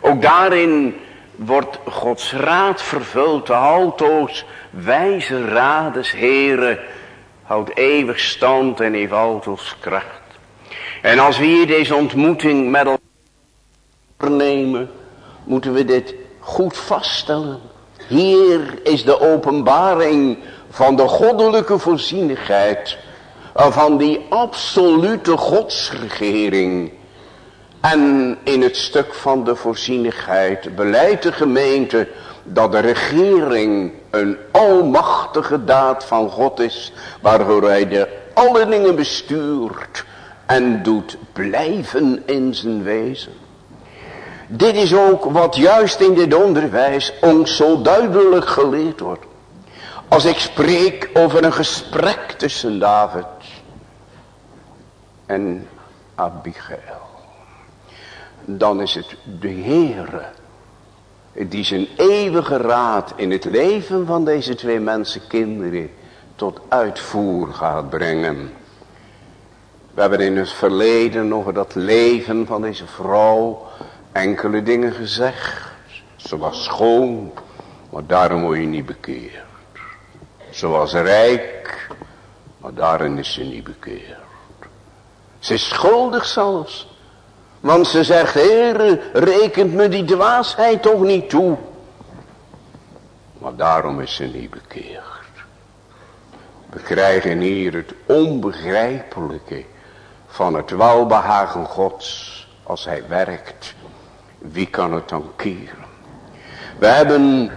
Ook daarin wordt Gods raad vervuld. De altoos wijze rades heren houdt eeuwig stand en heeft altoos kracht. En als we hier deze ontmoeting met elkaar nemen, moeten we dit goed vaststellen. Hier is de openbaring van de goddelijke voorzienigheid. Van die absolute godsregering. En in het stuk van de voorzienigheid beleidt de gemeente dat de regering een almachtige daad van God is. Waardoor hij de alle dingen bestuurt en doet blijven in zijn wezen. Dit is ook wat juist in dit onderwijs ons zo duidelijk geleerd wordt. Als ik spreek over een gesprek tussen David en Abigail. Dan is het de Heere die zijn eeuwige raad in het leven van deze twee mensen kinderen tot uitvoer gaat brengen. We hebben in het verleden over dat leven van deze vrouw enkele dingen gezegd. Ze was schoon, maar daarom word je niet bekeerd. Ze was rijk, maar daarin is ze niet bekeerd. Ze is schuldig zelfs. Want ze zegt, Heer, rekent me die dwaasheid toch niet toe. Maar daarom is ze niet bekeerd. We krijgen hier het onbegrijpelijke van het welbehagen gods als hij werkt. Wie kan het dan keren? We hebben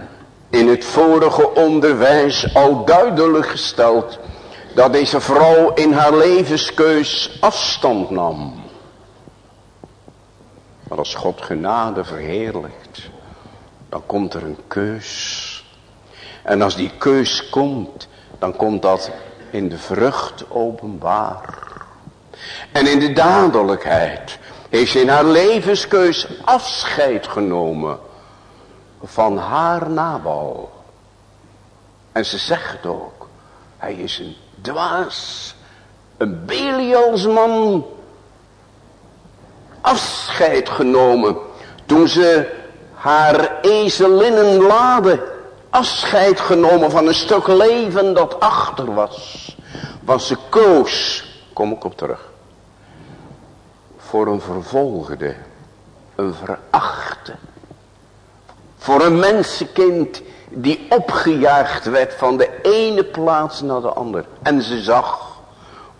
in het vorige onderwijs al duidelijk gesteld dat deze vrouw in haar levenskeus afstand nam. Maar als God genade verheerlijkt, dan komt er een keus. En als die keus komt, dan komt dat in de vrucht openbaar. En in de dadelijkheid heeft ze in haar levenskeus afscheid genomen van haar Nabal. En ze zegt ook, hij is een dwaas, een Belialsman, afscheid genomen toen ze haar ezelinnen laden, afscheid genomen van een stuk leven dat achter was. Want ze koos, kom ik op terug, voor een vervolgde, een verachte, voor een mensenkind die opgejaagd werd van de ene plaats naar de andere. En ze zag,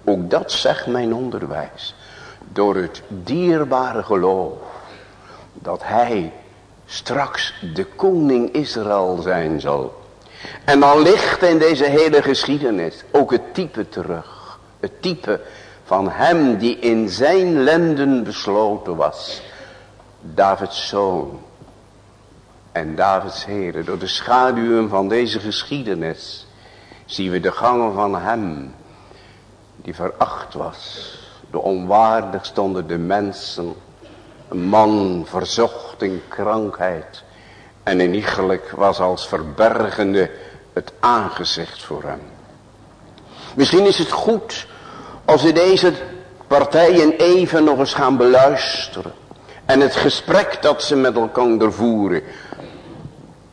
ook dat zegt mijn onderwijs, door het dierbare geloof, dat hij straks de koning Israël zijn zal. En dan ligt in deze hele geschiedenis ook het type terug. Het type van hem die in zijn lenden besloten was. Davids zoon. En Davids heren door de schaduwen van deze geschiedenis. zien we de gangen van hem die veracht was. De onwaardigste onder de mensen. Een man verzocht in krankheid. En in iegelijk was als verbergende het aangezicht voor hem. Misschien is het goed als we deze partijen even nog eens gaan beluisteren. En het gesprek dat ze met elkaar voeren.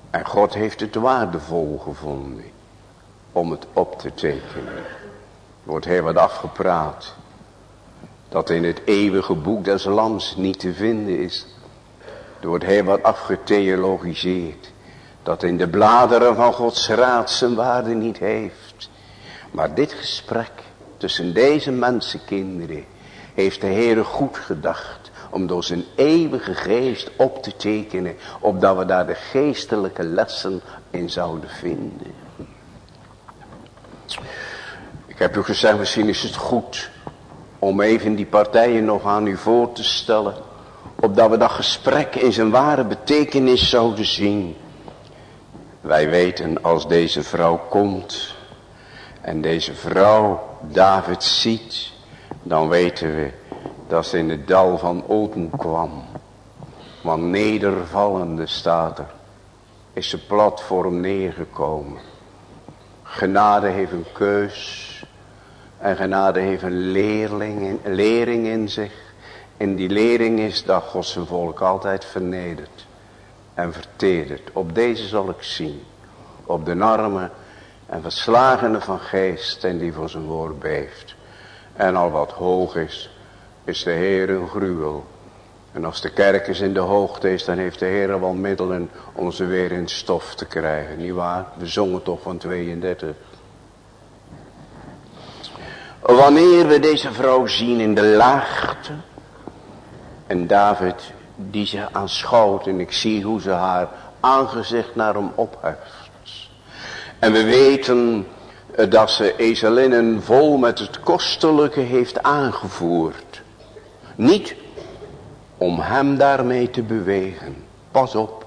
En God heeft het waardevol gevonden om het op te tekenen. Er wordt heel wat afgepraat. Dat in het eeuwige boek des lams niet te vinden is. Er wordt heel wat afgetheologiseerd. Dat in de bladeren van Gods raad zijn waarde niet heeft. Maar dit gesprek tussen deze mensenkinderen heeft de Heere goed gedacht om door zijn eeuwige geest op te tekenen, opdat we daar de geestelijke lessen in zouden vinden. Ik heb u gezegd, misschien is het goed om even die partijen nog aan u voor te stellen, opdat we dat gesprek in zijn ware betekenis zouden zien. Wij weten als deze vrouw komt en deze vrouw David ziet, dan weten we dat ze in het dal van Oten kwam. Want nedervallende staat er, is ze platform neergekomen. Genade heeft een keus. En genade heeft een leerling, een lering in zich. En die lering is dat God zijn volk altijd vernedert. En vertedert. Op deze zal ik zien. Op de armen en verslagene van geest en die voor zijn woord beeft. En al wat hoog is, is de Heer een gruwel. En als de kerk eens in de hoogte is, dan heeft de Heer wel middelen om ze weer in stof te krijgen. Niet waar? We zongen toch van 32. Wanneer we deze vrouw zien in de laagte. En David die ze aanschouwt en ik zie hoe ze haar aangezicht naar hem opheft. En we weten eh, dat ze ezelinnen vol met het kostelijke heeft aangevoerd. Niet om hem daarmee te bewegen. Pas op.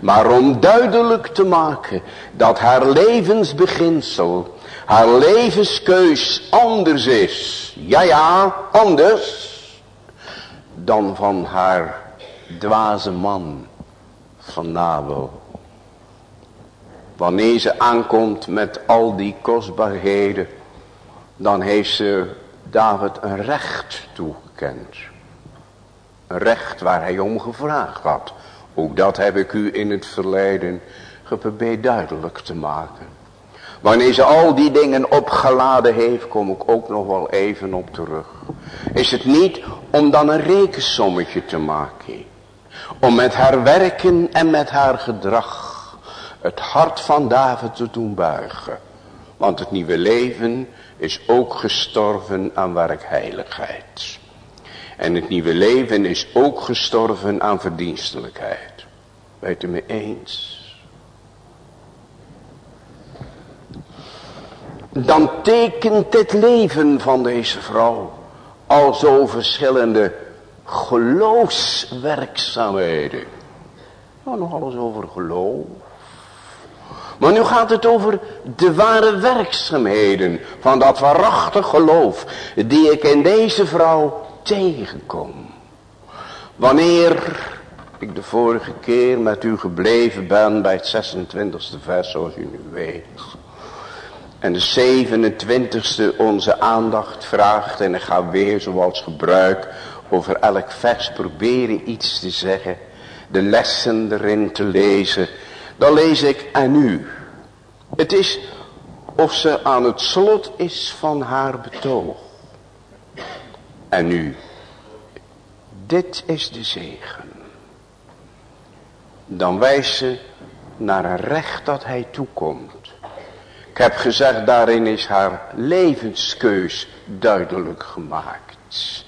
Maar om duidelijk te maken dat haar levensbeginsel, haar levenskeus anders is. Ja, ja, anders dan van haar dwaze man van Nabel. Wanneer ze aankomt met al die kostbaarheden, dan heeft ze David een recht toegekend. Een recht waar hij om gevraagd had. Ook dat heb ik u in het verleden geprobeerd duidelijk te maken. Wanneer ze al die dingen opgeladen heeft, kom ik ook nog wel even op terug. Is het niet om dan een rekensommetje te maken. Om met haar werken en met haar gedrag het hart van David te doen buigen. Want het nieuwe leven is ook gestorven aan werkheiligheid. En het nieuwe leven is ook gestorven aan verdienstelijkheid. Weet u me eens? Dan tekent het leven van deze vrouw al zo verschillende geloofswerkzaamheden. Nou, nog alles over geloof. Maar nu gaat het over de ware werkzaamheden van dat waarachtig geloof die ik in deze vrouw tegenkom. Wanneer ik de vorige keer met u gebleven ben bij het 26e vers zoals u nu weet. En de 27e onze aandacht vraagt en ik ga weer zoals gebruik over elk vers proberen iets te zeggen. De lessen erin te lezen dan lees ik en nu. Het is of ze aan het slot is van haar betoog. En nu. Dit is de zegen. Dan wijst ze naar een recht dat hij toekomt. Ik heb gezegd, daarin is haar levenskeus duidelijk gemaakt.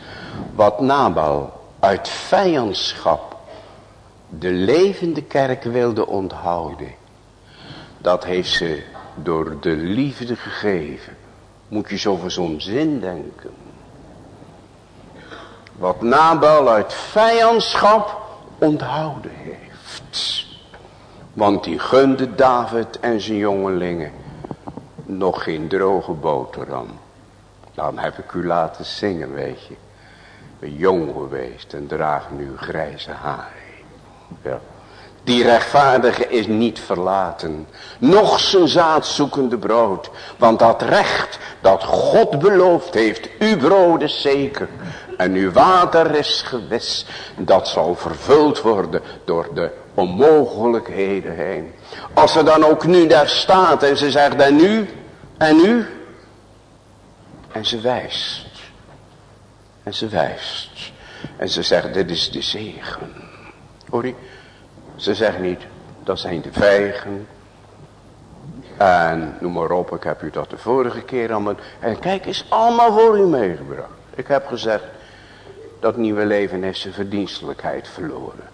Wat Nabal uit vijandschap de levende kerk wilde onthouden. Dat heeft ze door de liefde gegeven. Moet je zo voor zo'n zin denken. Wat Nabal uit vijandschap onthouden heeft. Want die gunde David en zijn jongelingen nog geen droge boterham. Dan heb ik u laten zingen, weet je. Ik jong geweest en draag nu grijze haren. Ja. Die rechtvaardige is niet verlaten. Nog zijn zaadzoekende brood. Want dat recht dat God beloofd heeft. Uw brood is zeker. En uw water is gewis. Dat zal vervuld worden door de onmogelijkheden heen. Als ze dan ook nu daar staat en ze zegt en nu, en nu. En ze wijst. En ze wijst. En ze zegt dit is de zegen. Je? Ze zegt niet dat zijn de vijgen. En noem maar op, ik heb u dat de vorige keer allemaal... En kijk, is allemaal voor u meegebracht. Ik heb gezegd, dat nieuwe leven heeft zijn verdienstelijkheid verloren.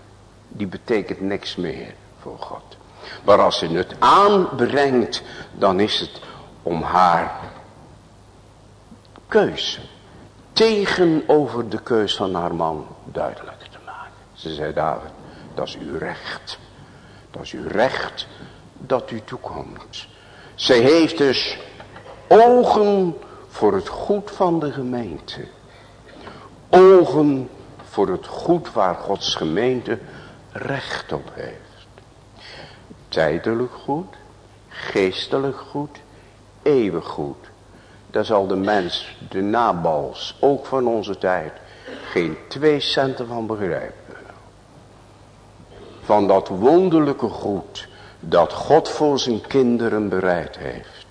Die betekent niks meer voor God. Maar als ze het aanbrengt, dan is het om haar keuze tegenover de keus van haar man duidelijk te maken. Ze zei David, dat is uw recht. Dat is uw recht dat u toekomt. Zij heeft dus ogen voor het goed van de gemeente. Ogen voor het goed waar Gods gemeente recht op heeft. Tijdelijk goed, geestelijk goed, eeuwig goed. Daar zal de mens, de nabals, ook van onze tijd, geen twee centen van begrijpen. Van dat wonderlijke goed dat God voor zijn kinderen bereid heeft.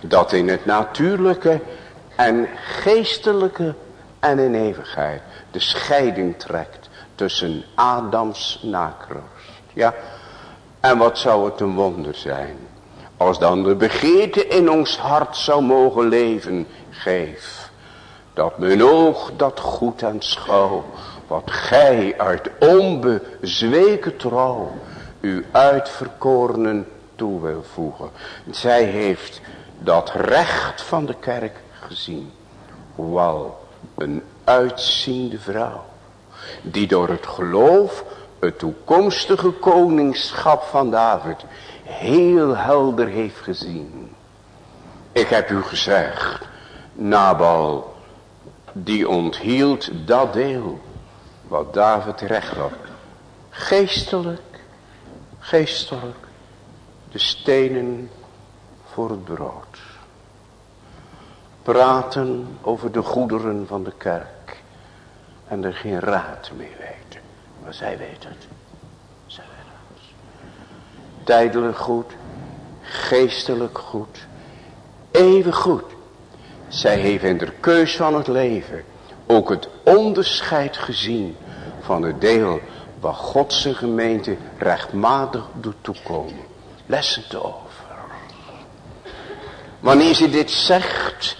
Dat in het natuurlijke en geestelijke en in eeuwigheid de scheiding trekt tussen Adams nakroost. Ja, en wat zou het een wonder zijn. Als dan de begeerte in ons hart zou mogen leven. Geef. Dat mijn oog dat goed en schouw. Wat gij uit onbezweken trouw. U uitverkorenen toe wil voegen. Zij heeft dat recht van de kerk gezien. Hoewel een uitziende vrouw. Die door het geloof het toekomstige koningschap van David heel helder heeft gezien. Ik heb u gezegd, Nabal, die onthield dat deel wat David recht had. Geestelijk, geestelijk, de stenen voor het brood. Praten over de goederen van de kerk en er geen raad mee weten. Maar zij weet het. Zij weet het. Tijdelijk goed, geestelijk goed, eeuwig goed. Zij heeft in de keus van het leven ook het onderscheid gezien van het deel waar Godse gemeente rechtmatig doet toekomen. Lessen te over. Wanneer ze dit zegt,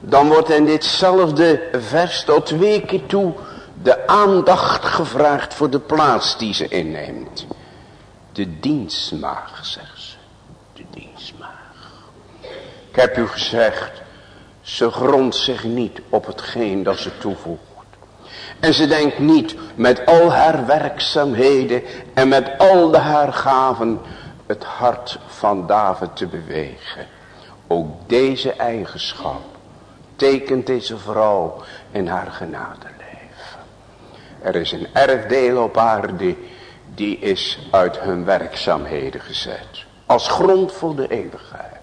dan wordt in ditzelfde vers tot twee keer toe de aandacht gevraagd voor de plaats die ze inneemt. De dienstmaag, zegt ze. De dienstmaag. Ik heb u gezegd, ze grondt zich niet op hetgeen dat ze toevoegt. En ze denkt niet met al haar werkzaamheden en met al de haar gaven het hart van David te bewegen. Ook deze eigenschap tekent deze vrouw in haar genade. Er is een erfdeel op aarde die is uit hun werkzaamheden gezet. Als grond voor de eeuwigheid.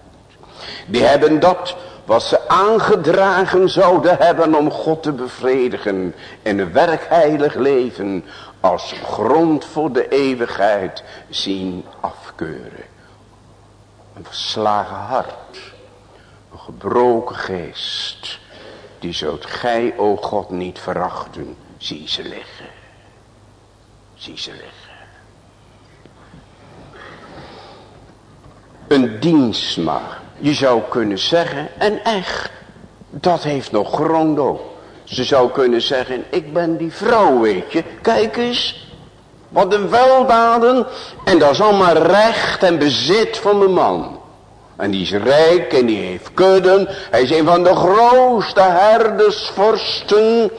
Die hebben dat wat ze aangedragen zouden hebben om God te bevredigen in een werkheilig leven als grond voor de eeuwigheid zien afkeuren. Een verslagen hart, een gebroken geest, die zult gij, o God, niet verachten Zie ze liggen. Zie ze liggen. Een dienstmaag. Je zou kunnen zeggen, en echt, dat heeft nog grond ook. Ze zou kunnen zeggen, ik ben die vrouw, weet je. Kijk eens, wat een weldaden. En dat is allemaal recht en bezit van mijn man. En die is rijk en die heeft kudden. Hij is een van de grootste herdersvorsten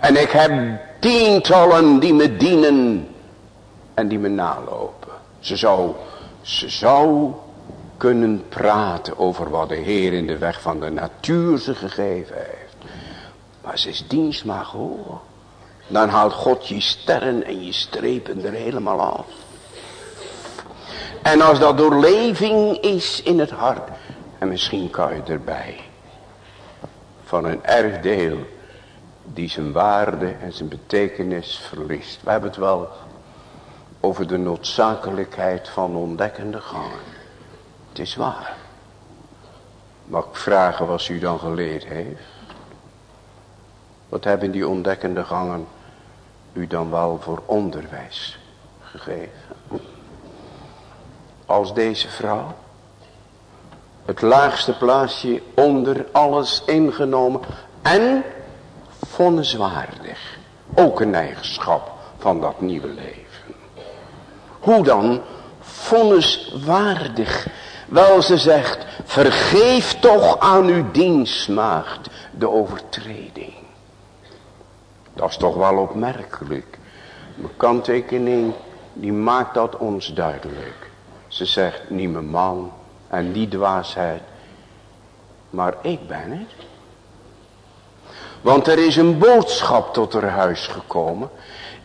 en ik heb tientallen die me dienen en die me nalopen. Ze zou, ze zou kunnen praten over wat de Heer in de weg van de natuur ze gegeven heeft. Maar ze is dienstmaag hoor. Dan haalt God je sterren en je strepen er helemaal af. En als dat doorleving is in het hart. En misschien kan je erbij. Van een erfdeel die zijn waarde en zijn betekenis verliest. We hebben het wel over de noodzakelijkheid van ontdekkende gangen. Is waar. Mag ik vragen wat u dan geleerd heeft? Wat hebben die ontdekkende gangen u dan wel voor onderwijs gegeven? Als deze vrouw. Het laagste plaatsje onder alles ingenomen. En vonniswaardig. Ook een eigenschap van dat nieuwe leven. Hoe dan? Vonniswaardig. Wel, ze zegt, vergeef toch aan uw dienstmaagd de overtreding. Dat is toch wel opmerkelijk. Mijn kanttekening, die maakt dat ons duidelijk. Ze zegt, niet mijn man en die dwaasheid, maar ik ben het. Want er is een boodschap tot haar huis gekomen.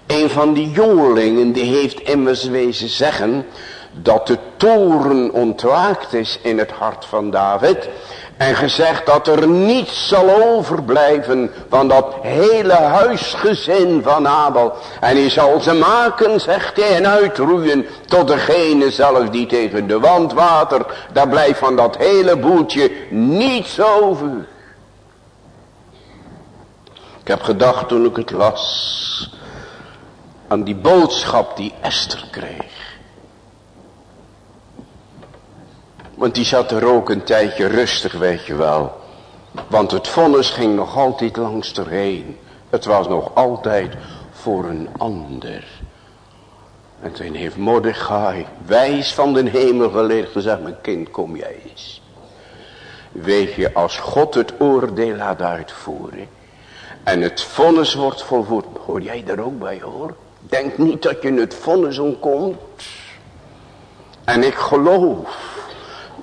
Een van die jongelingen die heeft immers wezen zeggen dat de toren ontwaakt is in het hart van David. En gezegd dat er niets zal overblijven van dat hele huisgezin van Abel. En hij zal ze maken, zegt hij, en uitroeien tot degene zelf die tegen de wand water. Daar blijft van dat hele boeltje niets over. Ik heb gedacht toen ik het las aan die boodschap die Esther kreeg. Want die zat er ook een tijdje rustig, weet je wel. Want het vonnis ging nog altijd langs erheen. Het was nog altijd voor een ander. En toen heeft Mordechai, wijs van de hemel geleerd, gezegd, mijn kind, kom jij eens. Weet je, als God het oordeel laat uitvoeren, en het vonnis wordt volvoerd. Hoor jij er ook bij hoor? Denk niet dat je het vonnis omkomt. En ik geloof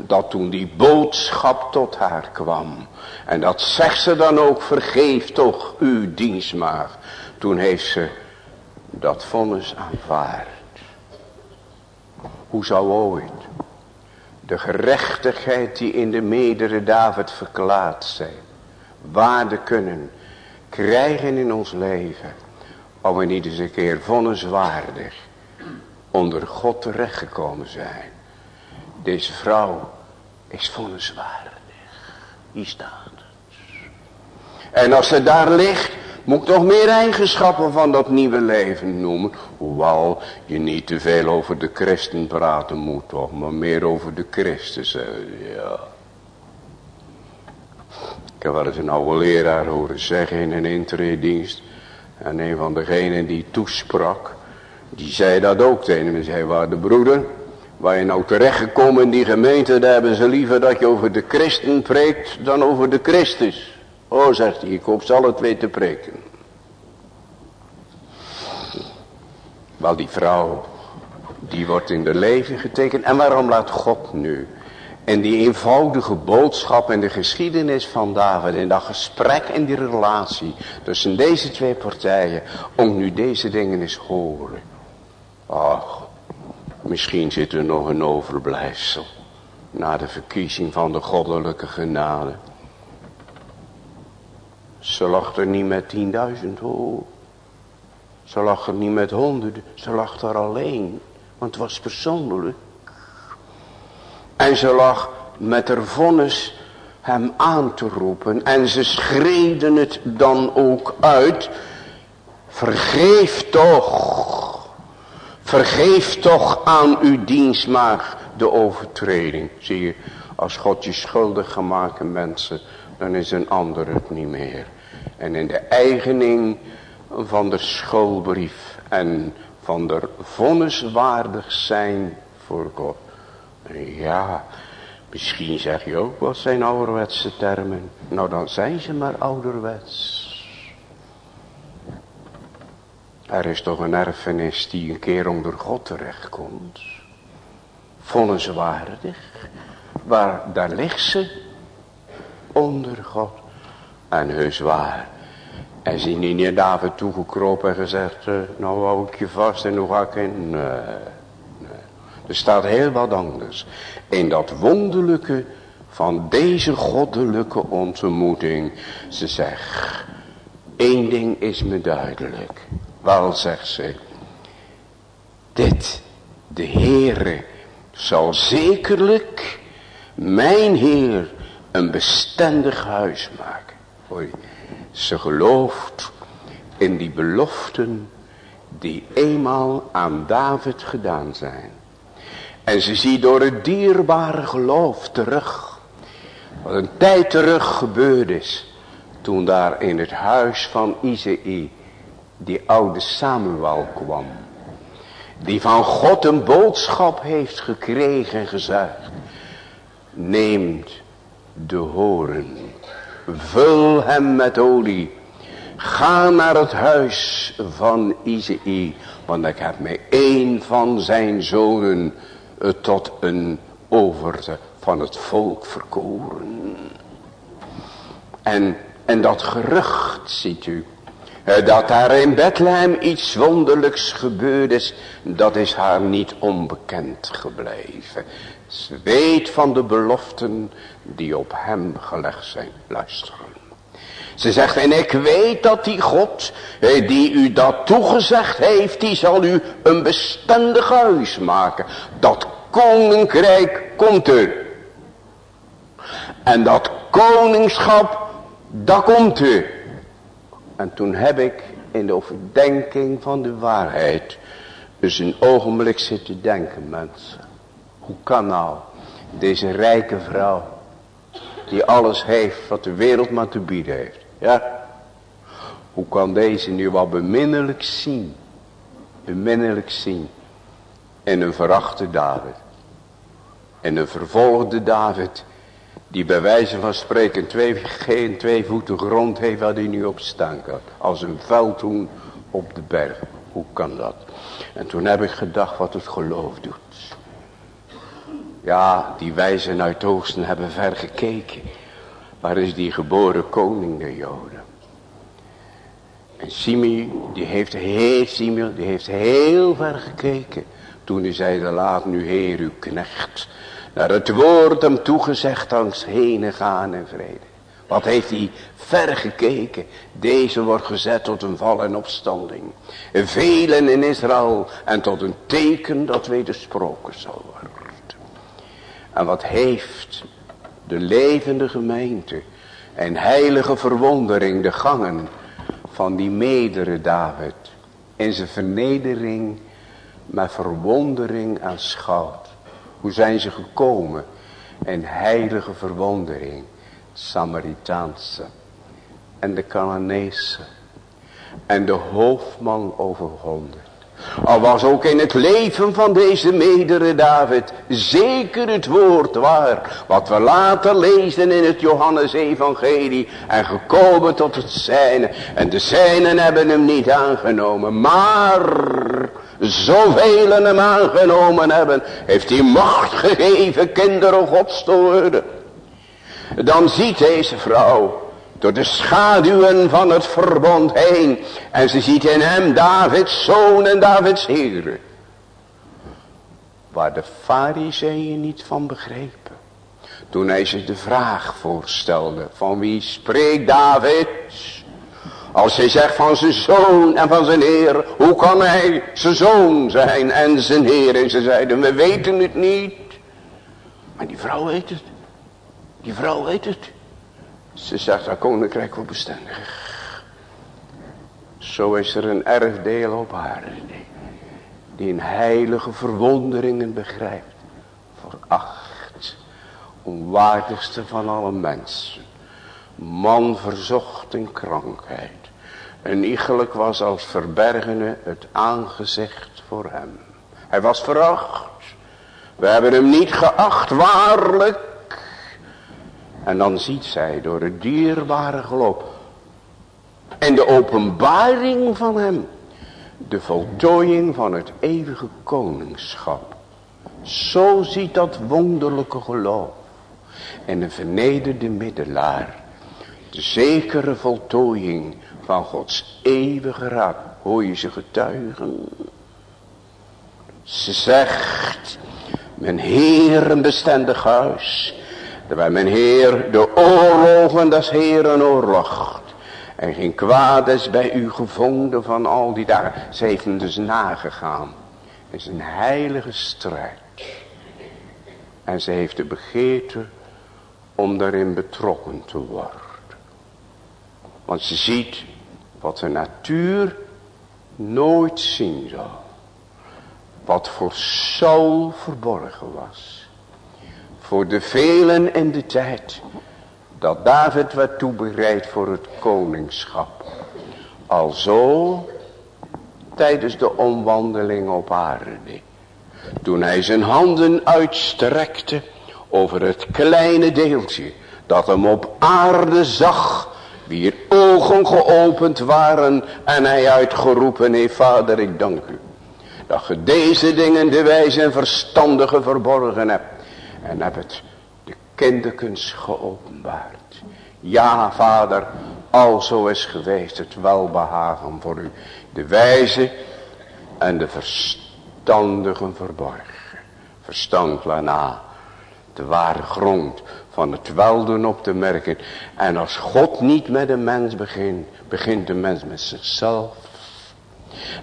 dat toen die boodschap tot haar kwam. En dat zegt ze dan ook, vergeef toch uw dienstmaag. Toen heeft ze dat vonnis aanvaard. Hoe zou ooit de gerechtigheid die in de medere David verklaard zijn. Waarde kunnen krijgen in ons leven. Om we niet eens een keer vonniswaardig onder God terechtgekomen zijn. Deze vrouw is vonniswaardig. Hier staat het. En als ze daar ligt, moet ik nog meer eigenschappen van dat nieuwe leven noemen. Hoewel je niet te veel over de christen praten moet toch, maar meer over de Christus. Ja. Ik heb wel eens een oude leraar horen zeggen in een intredienst. En een van degenen die toesprak, die zei dat ook tegen. Hij zei, waar de broeder, waar je nou terechtgekomen in die gemeente, daar hebben ze liever dat je over de christen preekt dan over de Christus. Oh, zegt hij, ik hoop ze alle twee te preken. Wel, die vrouw, die wordt in de leven getekend. En waarom laat God nu en die eenvoudige boodschap en de geschiedenis van David. En dat gesprek en die relatie tussen deze twee partijen. Om nu deze dingen eens horen. Ach, misschien zit er nog een overblijfsel. Na de verkiezing van de goddelijke genade. Ze lag er niet met tienduizend hoor. Ze lag er niet met honderden. Ze lag er alleen. Want het was persoonlijk. En ze lag met haar vonnis hem aan te roepen. En ze schreden het dan ook uit. Vergeef toch. Vergeef toch aan uw dienstmaag de overtreding. Zie je, als God je schuldig gemaakt mensen, dan is een ander het niet meer. En in de eigening van de schoolbrief en van de vonniswaardig zijn voor God. Ja, misschien zeg je ook wat zijn ouderwetse termen. Nou dan zijn ze maar ouderwets. Er is toch een erfenis die een keer onder God terechtkomt. Vonniswaardig. waar, daar ligt ze. Onder God. En heus waar. En zie niet naar David toegekropen en gezegd, uh, nou hou ik je vast en nu ga ik in. Nee, nee. Er staat heel wat anders. In dat wonderlijke van deze goddelijke ontmoeting. Ze zegt, één ding is me duidelijk. Wel zegt ze, dit, de Heere, zal zekerlijk mijn Heer een bestendig huis maken. Hoi, ze gelooft in die beloften die eenmaal aan David gedaan zijn. En ze ziet door het dierbare geloof terug. Wat een tijd terug gebeurd is. Toen daar in het huis van Izei die oude Samuel kwam. Die van God een boodschap heeft gekregen en gezuigd. Neemt de horen. Vul hem met olie. Ga naar het huis van Izei. Want ik heb mij een van zijn zonen tot een overte van het volk verkoren. En, en dat gerucht, ziet u, dat daar in Bethlehem iets wonderlijks gebeurd is, dat is haar niet onbekend gebleven. Ze weet van de beloften die op hem gelegd zijn. Luisteren. Ze zegt, en ik weet dat die God, eh, die u dat toegezegd heeft, die zal u een bestendig huis maken. Dat koninkrijk komt er. En dat koningschap, dat komt er. En toen heb ik in de overdenking van de waarheid dus een ogenblik zitten denken mensen. Hoe kan nou deze rijke vrouw die alles heeft wat de wereld maar te bieden heeft. Ja. Hoe kan deze nu wat beminnelijk zien. Beminnelijk zien. In een verachte David. En een vervolgde David. Die bij wijze van spreken twee, geen twee voeten grond heeft waar hij nu op staan kan. Als een veldhoen op de berg. Hoe kan dat? En toen heb ik gedacht wat het geloof doet. Ja, die wijzen uit Oosten hebben ver gekeken. Waar is die geboren koning der Joden? En Simeon, die heeft, heel, Simeon, die heeft heel ver gekeken. Toen hij zei, laat nu Heer uw knecht. Naar het woord hem toegezegd langs heen gaan en vrede. Wat heeft hij ver gekeken. Deze wordt gezet tot een val en opstanding. Velen in Israël en tot een teken dat wedersproken zal worden. En wat heeft de levende gemeente en heilige verwondering de gangen van die medere David in zijn vernedering met verwondering aanschouwd. Hoe zijn ze gekomen in heilige verwondering, Samaritaanse en de Canaanese en de hoofdman over honderd. Al was ook in het leven van deze medere David zeker het woord waar. Wat we later lezen in het Johannes evangelie. En gekomen tot het zijne. En de zijnen hebben hem niet aangenomen. Maar zoveel hem aangenomen hebben. Heeft hij macht gegeven kinderen gods te worden. Dan ziet deze vrouw door de schaduwen van het verbond heen. En ze ziet in hem Davids zoon en Davids heer. Waar de fariseeën niet van begrepen. Toen hij zich de vraag voorstelde. Van wie spreekt David? Als hij zegt van zijn zoon en van zijn heer. Hoe kan hij zijn zoon zijn en zijn heer? En ze zeiden we weten het niet. Maar die vrouw weet het. Die vrouw weet het. Ze zegt dat koninkrijk wordt bestendig. Zo is er een erfdeel op aarde. Die een heilige verwonderingen begrijpt. Voor acht. Onwaardigste van alle mensen. Man verzocht in krankheid. En iegelijk was als verbergene het aangezicht voor hem. Hij was veracht. We hebben hem niet geacht waarlijk. En dan ziet zij door het dierbare geloof. En de openbaring van hem. De voltooiing van het eeuwige koningschap. Zo ziet dat wonderlijke geloof. en een vernederde middelaar. De zekere voltooiing van Gods eeuwige raad. Hoor je ze getuigen? Ze zegt, mijn Heer een bestendig huis. Terwijl mijn Heer de oorlogen des Heeren oorlogt. En geen kwaad is bij u gevonden van al die dagen. Ze heeft hem dus nagegaan. Het is een heilige strijd. En ze heeft de begeerte om daarin betrokken te worden. Want ze ziet wat de natuur nooit zien zal. Wat voor Saul verborgen was. Voor de velen in de tijd. Dat David werd toebereid voor het koningschap. Alzo tijdens de omwandeling op aarde. Toen hij zijn handen uitstrekte over het kleine deeltje dat hem op aarde zag. Wier ogen geopend waren en hij uitgeroepen heeft, Vader ik dank u. Dat je deze dingen de wijze en verstandige verborgen hebt. En heb het de kinderkens geopenbaard. Ja vader, alzo is geweest het welbehagen voor u. De wijze en de verstandigen verborgen. Verstand na de ware grond van het weldoen op te merken. En als God niet met een mens begint, begint de mens met zichzelf.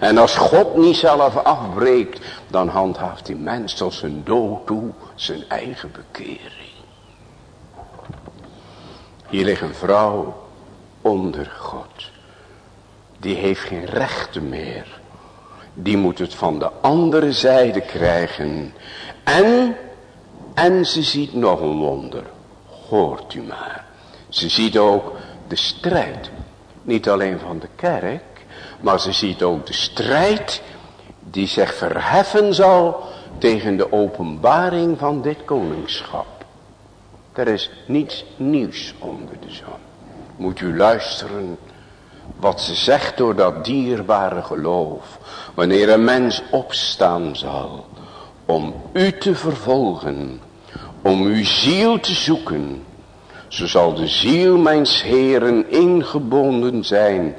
En als God niet zelf afbreekt, dan handhaaft die mens tot zijn dood toe zijn eigen bekering. Hier ligt een vrouw onder God. Die heeft geen rechten meer. Die moet het van de andere zijde krijgen. En en ze ziet nog een wonder. Hoort u maar. Ze ziet ook de strijd. Niet alleen van de kerk. Maar ze ziet ook de strijd die zich verheffen zal tegen de openbaring van dit koningschap. Er is niets nieuws onder de zon. Moet u luisteren wat ze zegt door dat dierbare geloof. Wanneer een mens opstaan zal om u te vervolgen om uw ziel te zoeken, zo zal de ziel mijns heren ingebonden zijn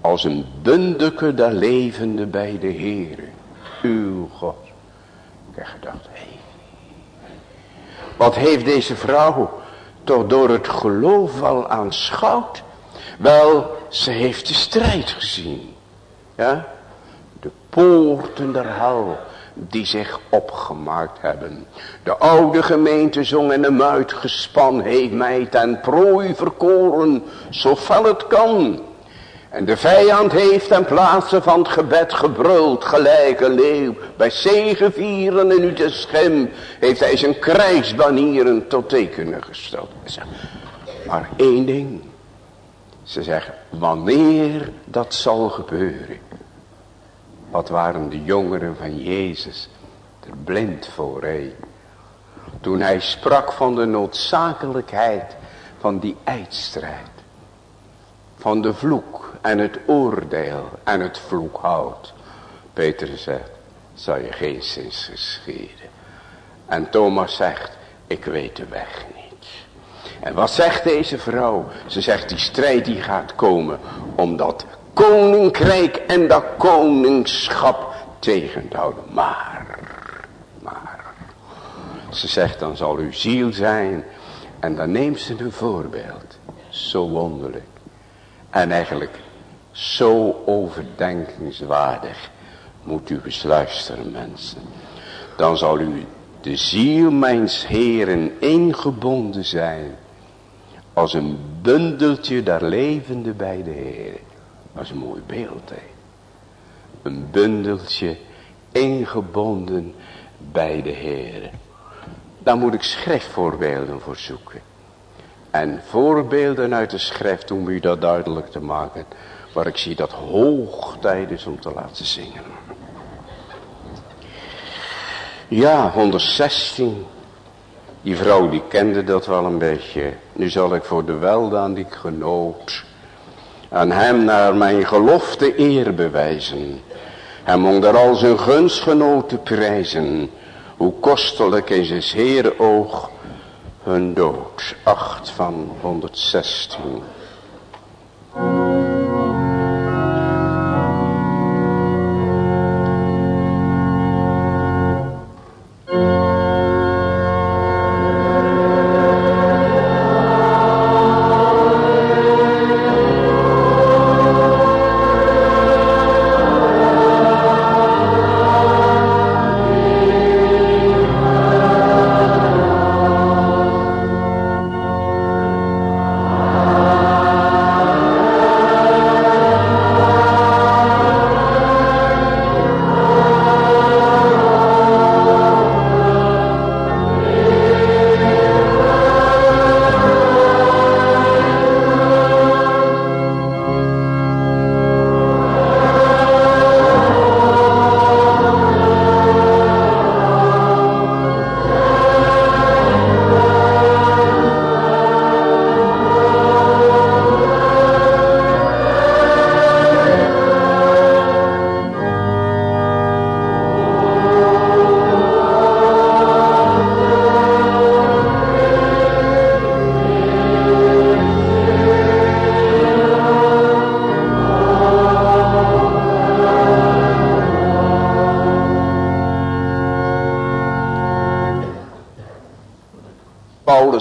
als een bundeke der levende bij de heren, uw God. Ik heb gedacht, hé, wat heeft deze vrouw toch door het geloof wel aanschouwd? Wel, ze heeft de strijd gezien. Ja, de poorten der hel die zich opgemaakt hebben. De oude gemeente zong en de uitgespan heeft mij ten prooi verkoren, zo fel het kan. En de vijand heeft ten plaatse van het gebed gebruld, gelijk een leeuw. Bij zegevieren en u te schim heeft hij zijn krijgsbanieren tot tekenen gesteld. Maar één ding. Ze zeggen, wanneer dat zal gebeuren. Wat waren de jongeren van Jezus er blind voor, hé. Toen hij sprak van de noodzakelijkheid van die eindstrijd. Van de vloek en het oordeel en het vloekhout. Peter zegt, zal je geen zins geschieden. En Thomas zegt, ik weet de weg niet. En wat zegt deze vrouw? Ze zegt, die strijd die gaat komen, omdat koninkrijk en dat koningschap tegen te houden. Maar, maar, ze zegt dan zal uw ziel zijn en dan neemt ze een voorbeeld. Zo wonderlijk. En eigenlijk zo overdenkingswaardig. Moet u eens luisteren mensen. Dan zal u de ziel mijns heren ingebonden zijn. Als een bundeltje daar levende bij de heren. Dat is een mooi beeld. Een bundeltje ingebonden bij de Heer. Daar moet ik schriftvoorbeelden voor zoeken. En voorbeelden uit de schrift om u dat duidelijk te maken. Waar ik zie dat hoog tijd is om te laten zingen. Ja, 116. Die vrouw die kende dat wel een beetje. Nu zal ik voor de weldaan die ik genoot aan hem naar mijn gelofte eer bewijzen. Hem onder al zijn gunstgenoten prijzen. Hoe kostelijk is zijn Heer oog hun dood. 8 van 116.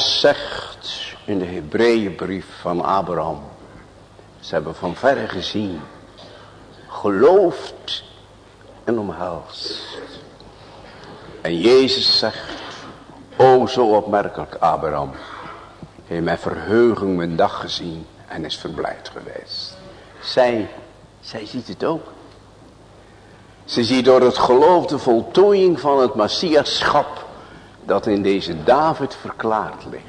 Zegt in de Hebreeënbrief van Abraham. Ze hebben van verre gezien, geloofd en omhelst. En Jezus zegt, o zo opmerkelijk Abraham, heeft met verheuging mijn dag gezien en is verblijd geweest. Zij, zij ziet het ook. Ze ziet door het geloof de voltooiing van het Messiaschap dat in deze David verklaard ligt.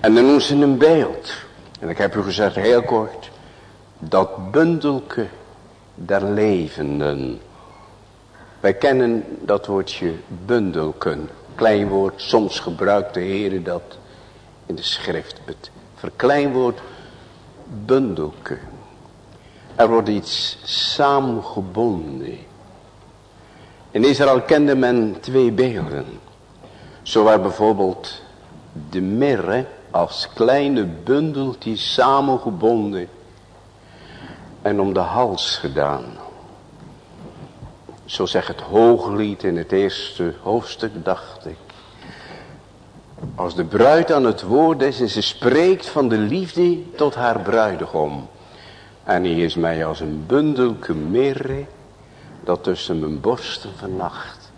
En dan noemen ze een beeld. En ik heb u gezegd heel kort. Dat bundelke der levenden. Wij kennen dat woordje bundelken. Klein woord, soms gebruikt de Heer dat in de schrift. Het verkleinwoord bundelke. Er wordt iets samengebonden. In Israël kende men twee beelden. Zo waar bijvoorbeeld de mirre als kleine bundeltjes samengebonden en om de hals gedaan. Zo zegt het hooglied in het eerste hoofdstuk, dacht ik. Als de bruid aan het woord is en ze spreekt van de liefde tot haar bruidegom. En hij is mij als een bundelke mirre dat tussen mijn borsten vannacht.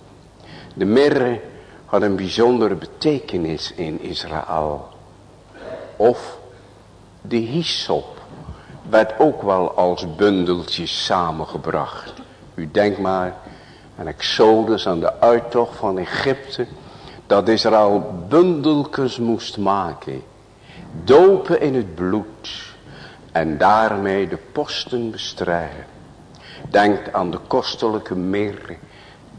De mirre had een bijzondere betekenis in Israël. Of de hyssop werd ook wel als bundeltjes samengebracht. U denkt maar aan Exodus, aan de uittocht van Egypte. Dat Israël bundeltjes moest maken. Dopen in het bloed. En daarmee de posten bestrijden. Denk aan de kostelijke meer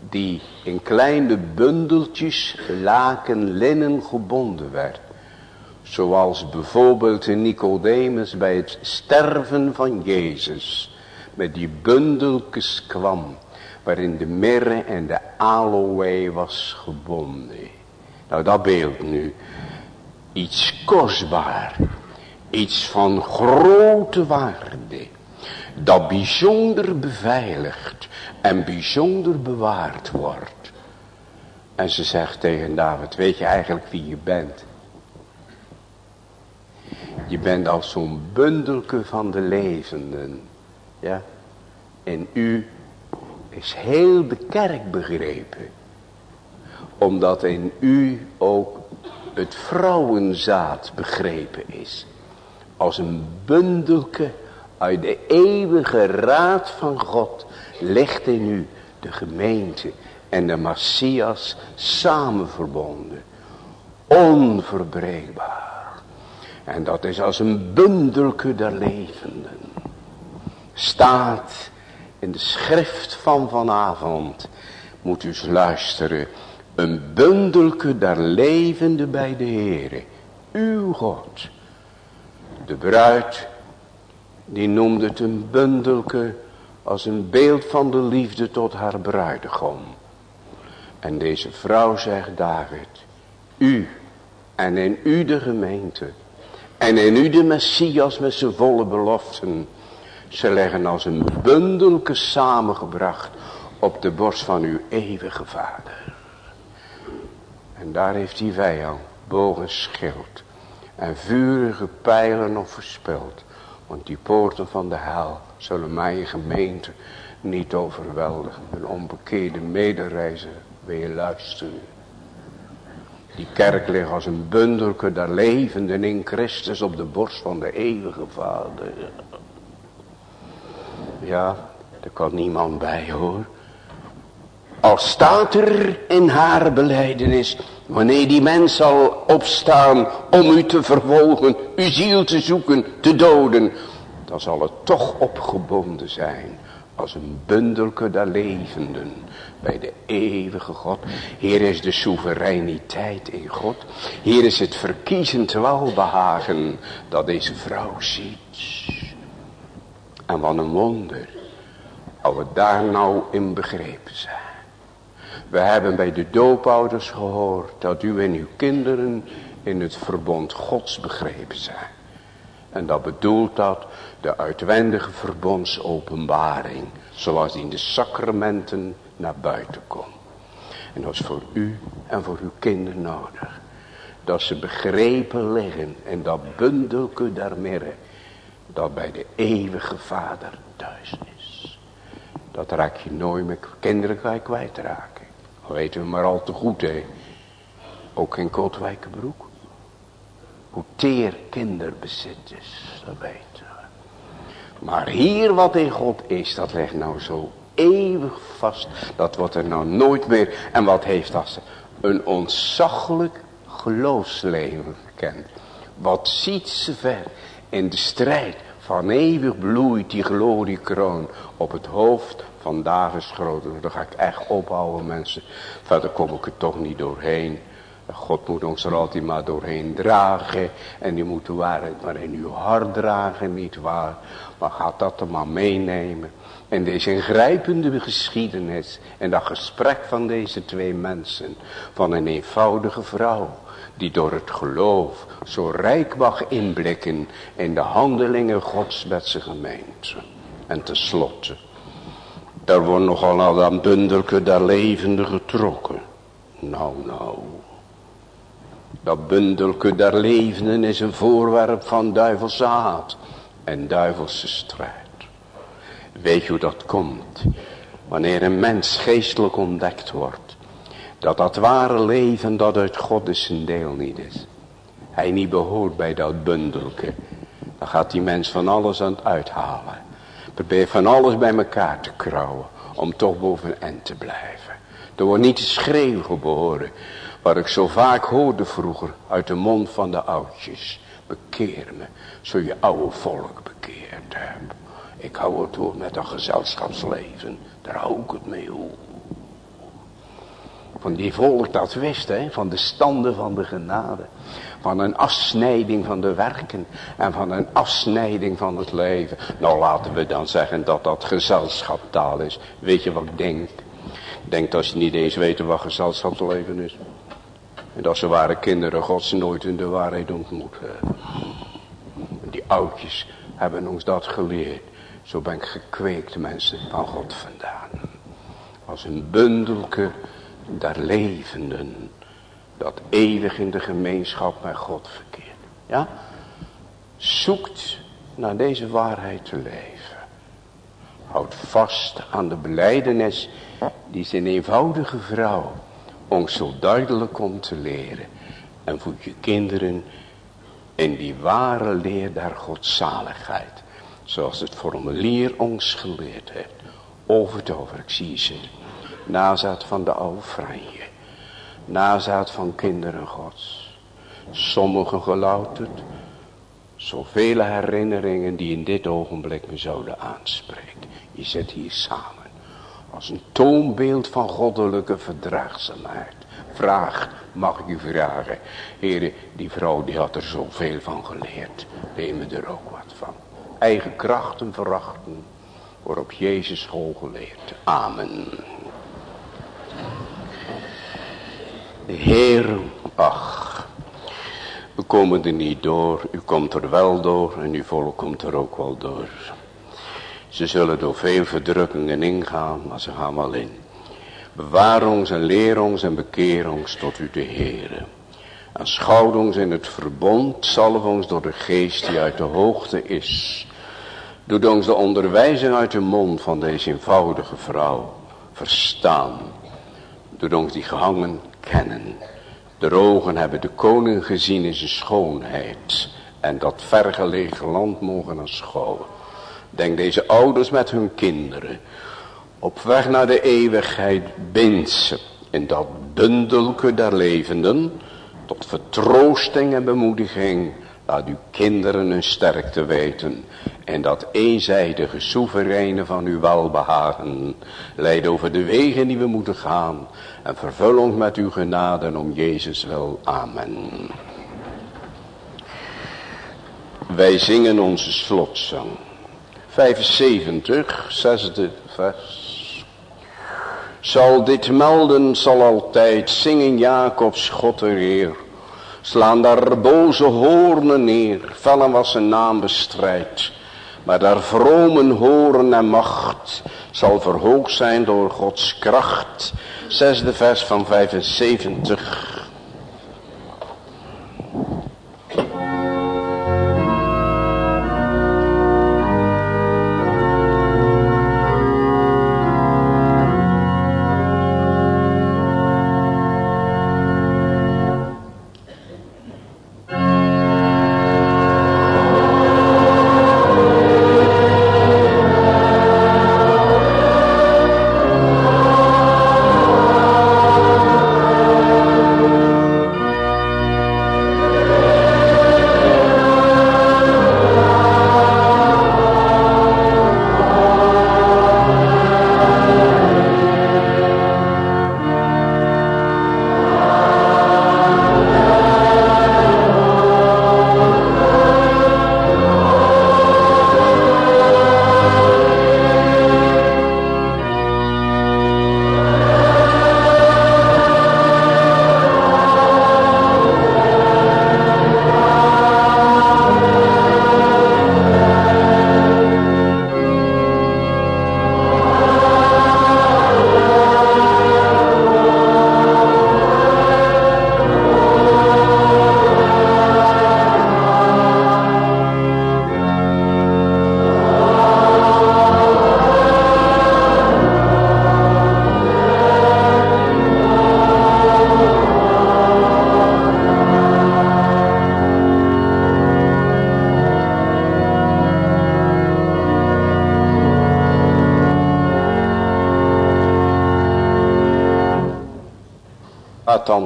die in kleine bundeltjes laken linnen gebonden werd. Zoals bijvoorbeeld Nicodemus bij het sterven van Jezus met die bundeltjes kwam waarin de mirre en de aloe was gebonden. Nou dat beeld nu. Iets kostbaar. Iets van grote waarde. Dat bijzonder beveiligd en bijzonder bewaard wordt. En ze zegt tegen David, weet je eigenlijk wie je bent? Je bent als zo'n bundelke van de levenden. Ja. En u is heel de kerk begrepen. Omdat in u ook het vrouwenzaad begrepen is. Als een bundelke uit de eeuwige raad van God ligt in u de gemeente en de Messias samen verbonden. Onverbreekbaar. En dat is als een bundelke der levenden. Staat in de schrift van vanavond. Moet u eens luisteren. Een bundelke der levenden bij de Heere. Uw God. De bruid. Die noemde het een bundelke als een beeld van de liefde tot haar bruidegom. En deze vrouw zegt David, u En in u de gemeente. En in u de Messias met zijn volle beloften. Ze leggen als een bundelke samengebracht op de borst van uw eeuwige vader. En daar heeft die vijand bogen schild en vurige pijlen nog verspild. Want die poorten van de hel zullen mijn gemeente niet overweldigen. Een onbekeerde medereizer wil je luisteren. Die kerk ligt als een bundelke der levenden in Christus op de borst van de eeuwige Vader. Ja, er kan niemand bij hoor. Al staat er in haar beleidenis, wanneer die mens zal opstaan om u te vervolgen, uw ziel te zoeken, te doden, dan zal het toch opgebonden zijn als een bundelke der levenden bij de eeuwige God. Hier is de soevereiniteit in God. Hier is het verkiezend welbehagen dat deze vrouw ziet. En wat een wonder, als we daar nou in begrepen zijn. We hebben bij de doopouders gehoord dat u en uw kinderen in het verbond gods begrepen zijn. En dat bedoelt dat de uitwendige verbondsopenbaring, zoals die in de sacramenten naar buiten komt. En dat is voor u en voor uw kinderen nodig. Dat ze begrepen liggen en dat bundelke daarmee dat bij de eeuwige vader thuis is. Dat raak je nooit meer, kinderen kan je kwijtraken. Weten we maar al te goed hè. Ook geen Kotwijkenbroek. Hoe teer kinderbezit is, dat weten we. Maar hier wat in God is, dat ligt nou zo eeuwig vast. Dat wordt er nou nooit meer. En wat heeft dat? Een ontzaglijk geloofsleven gekend. Wat ziet ze ver in de strijd van eeuwig bloeit die gloriekroon op het hoofd van Davids grote. Daar ga ik echt ophouden mensen. Verder kom ik er toch niet doorheen. God moet ons er altijd maar doorheen dragen. En die moet de waarheid maar in uw hart dragen, niet waar. Maar gaat dat er maar meenemen. En deze ingrijpende geschiedenis. En dat gesprek van deze twee mensen. Van een eenvoudige vrouw. Die door het geloof zo rijk mag inblikken. In de handelingen gods met zijn gemeente. En tenslotte. Daar wordt nogal aan dat bundelke der levende getrokken. Nou, nou. Dat bundelke der levenden is een voorwerp van duivelse haat en duivelse strijd. Weet je hoe dat komt? Wanneer een mens geestelijk ontdekt wordt. Dat dat ware leven dat uit God is zijn deel niet is. Hij niet behoort bij dat bundelke. Dan gaat die mens van alles aan het uithalen. Probeer van alles bij elkaar te krauwen. Om toch boven en te blijven. Er wordt niet te schreeuwen geboren. Wat ik zo vaak hoorde vroeger uit de mond van de oudjes. Bekeer me, zo je oude volk bekeerd hebt. Ik hou het door met dat gezelschapsleven. Daar hou ik het mee op. Van die volk dat wist, hè, van de standen van de genade. Van een afsnijding van de werken en van een afsnijding van het leven. Nou laten we dan zeggen dat dat gezelschaptaal is. Weet je wat ik denk? Denk dat ze niet eens weten wat gezelschapsleven is. En dat ze waren kinderen gods nooit in de waarheid ontmoet hebben. Die oudjes hebben ons dat geleerd. Zo ben ik gekweekt mensen van God vandaan. Als een bundelke der levenden. Dat eeuwig in de gemeenschap met God verkeert. Ja? Zoekt naar deze waarheid te leven. Houd vast aan de beleidenis die zijn eenvoudige vrouw ons zo duidelijk om te leren. En voed je kinderen in die ware leer der godzaligheid. Zoals het formulier ons geleerd heeft. Over het over, ik zie ze. Nazaat van de oude vrije. Nazaat van kinderen gods. Sommigen gelouterd. Zoveel herinneringen die in dit ogenblik me zouden aanspreken. Je zit hier samen. Als een toonbeeld van goddelijke verdraagzaamheid. Vraag, mag ik u vragen. Heren, die vrouw die had er zoveel van geleerd. Neem me er ook wat van. Eigen krachten verachten. Waarop Jezus school geleerd. Amen. De Heer, ach. We komen er niet door, u komt er wel door en uw volk komt er ook wel door. Ze zullen door veel verdrukkingen ingaan, maar ze gaan wel in. Bewaar ons en leer ons en bekeer ons tot u de Heere. Aanschouw ons in het verbond, salve ons door de geest die uit de hoogte is. Doe ons de onderwijzing uit de mond van deze eenvoudige vrouw verstaan. Doe ons die gehangen kennen. De ogen hebben de koning gezien in zijn schoonheid. En dat vergelegen land mogen aanschouwen. Denk deze ouders met hun kinderen. Op weg naar de eeuwigheid bindt ze in dat bundelke der levenden. Tot vertroosting en bemoediging. Laat uw kinderen hun sterkte weten. En dat eenzijdige soevereine van uw welbehagen. Leid over de wegen die we moeten gaan. En vervul ons met uw genade om Jezus wel. Amen. Wij zingen onze slotzang. 75, zesde vers. Zal dit melden, zal altijd zingen Jacobs God de Heer. Slaan daar boze hoornen neer, vallen was zijn naam bestrijdt. Maar daar vromen horen en macht zal verhoogd zijn door Gods kracht. Zesde vers van 75.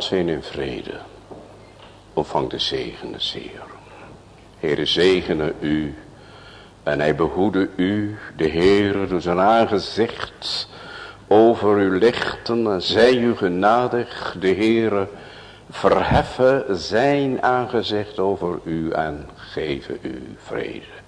Heen in vrede. Ontvang de zegen des Heer. Heere zegene u. En hij behoede u, de Heere, door zijn aangezicht over u lichten. En zij u genadig, de Heere, verheffen zijn aangezicht over u en geven u vrede.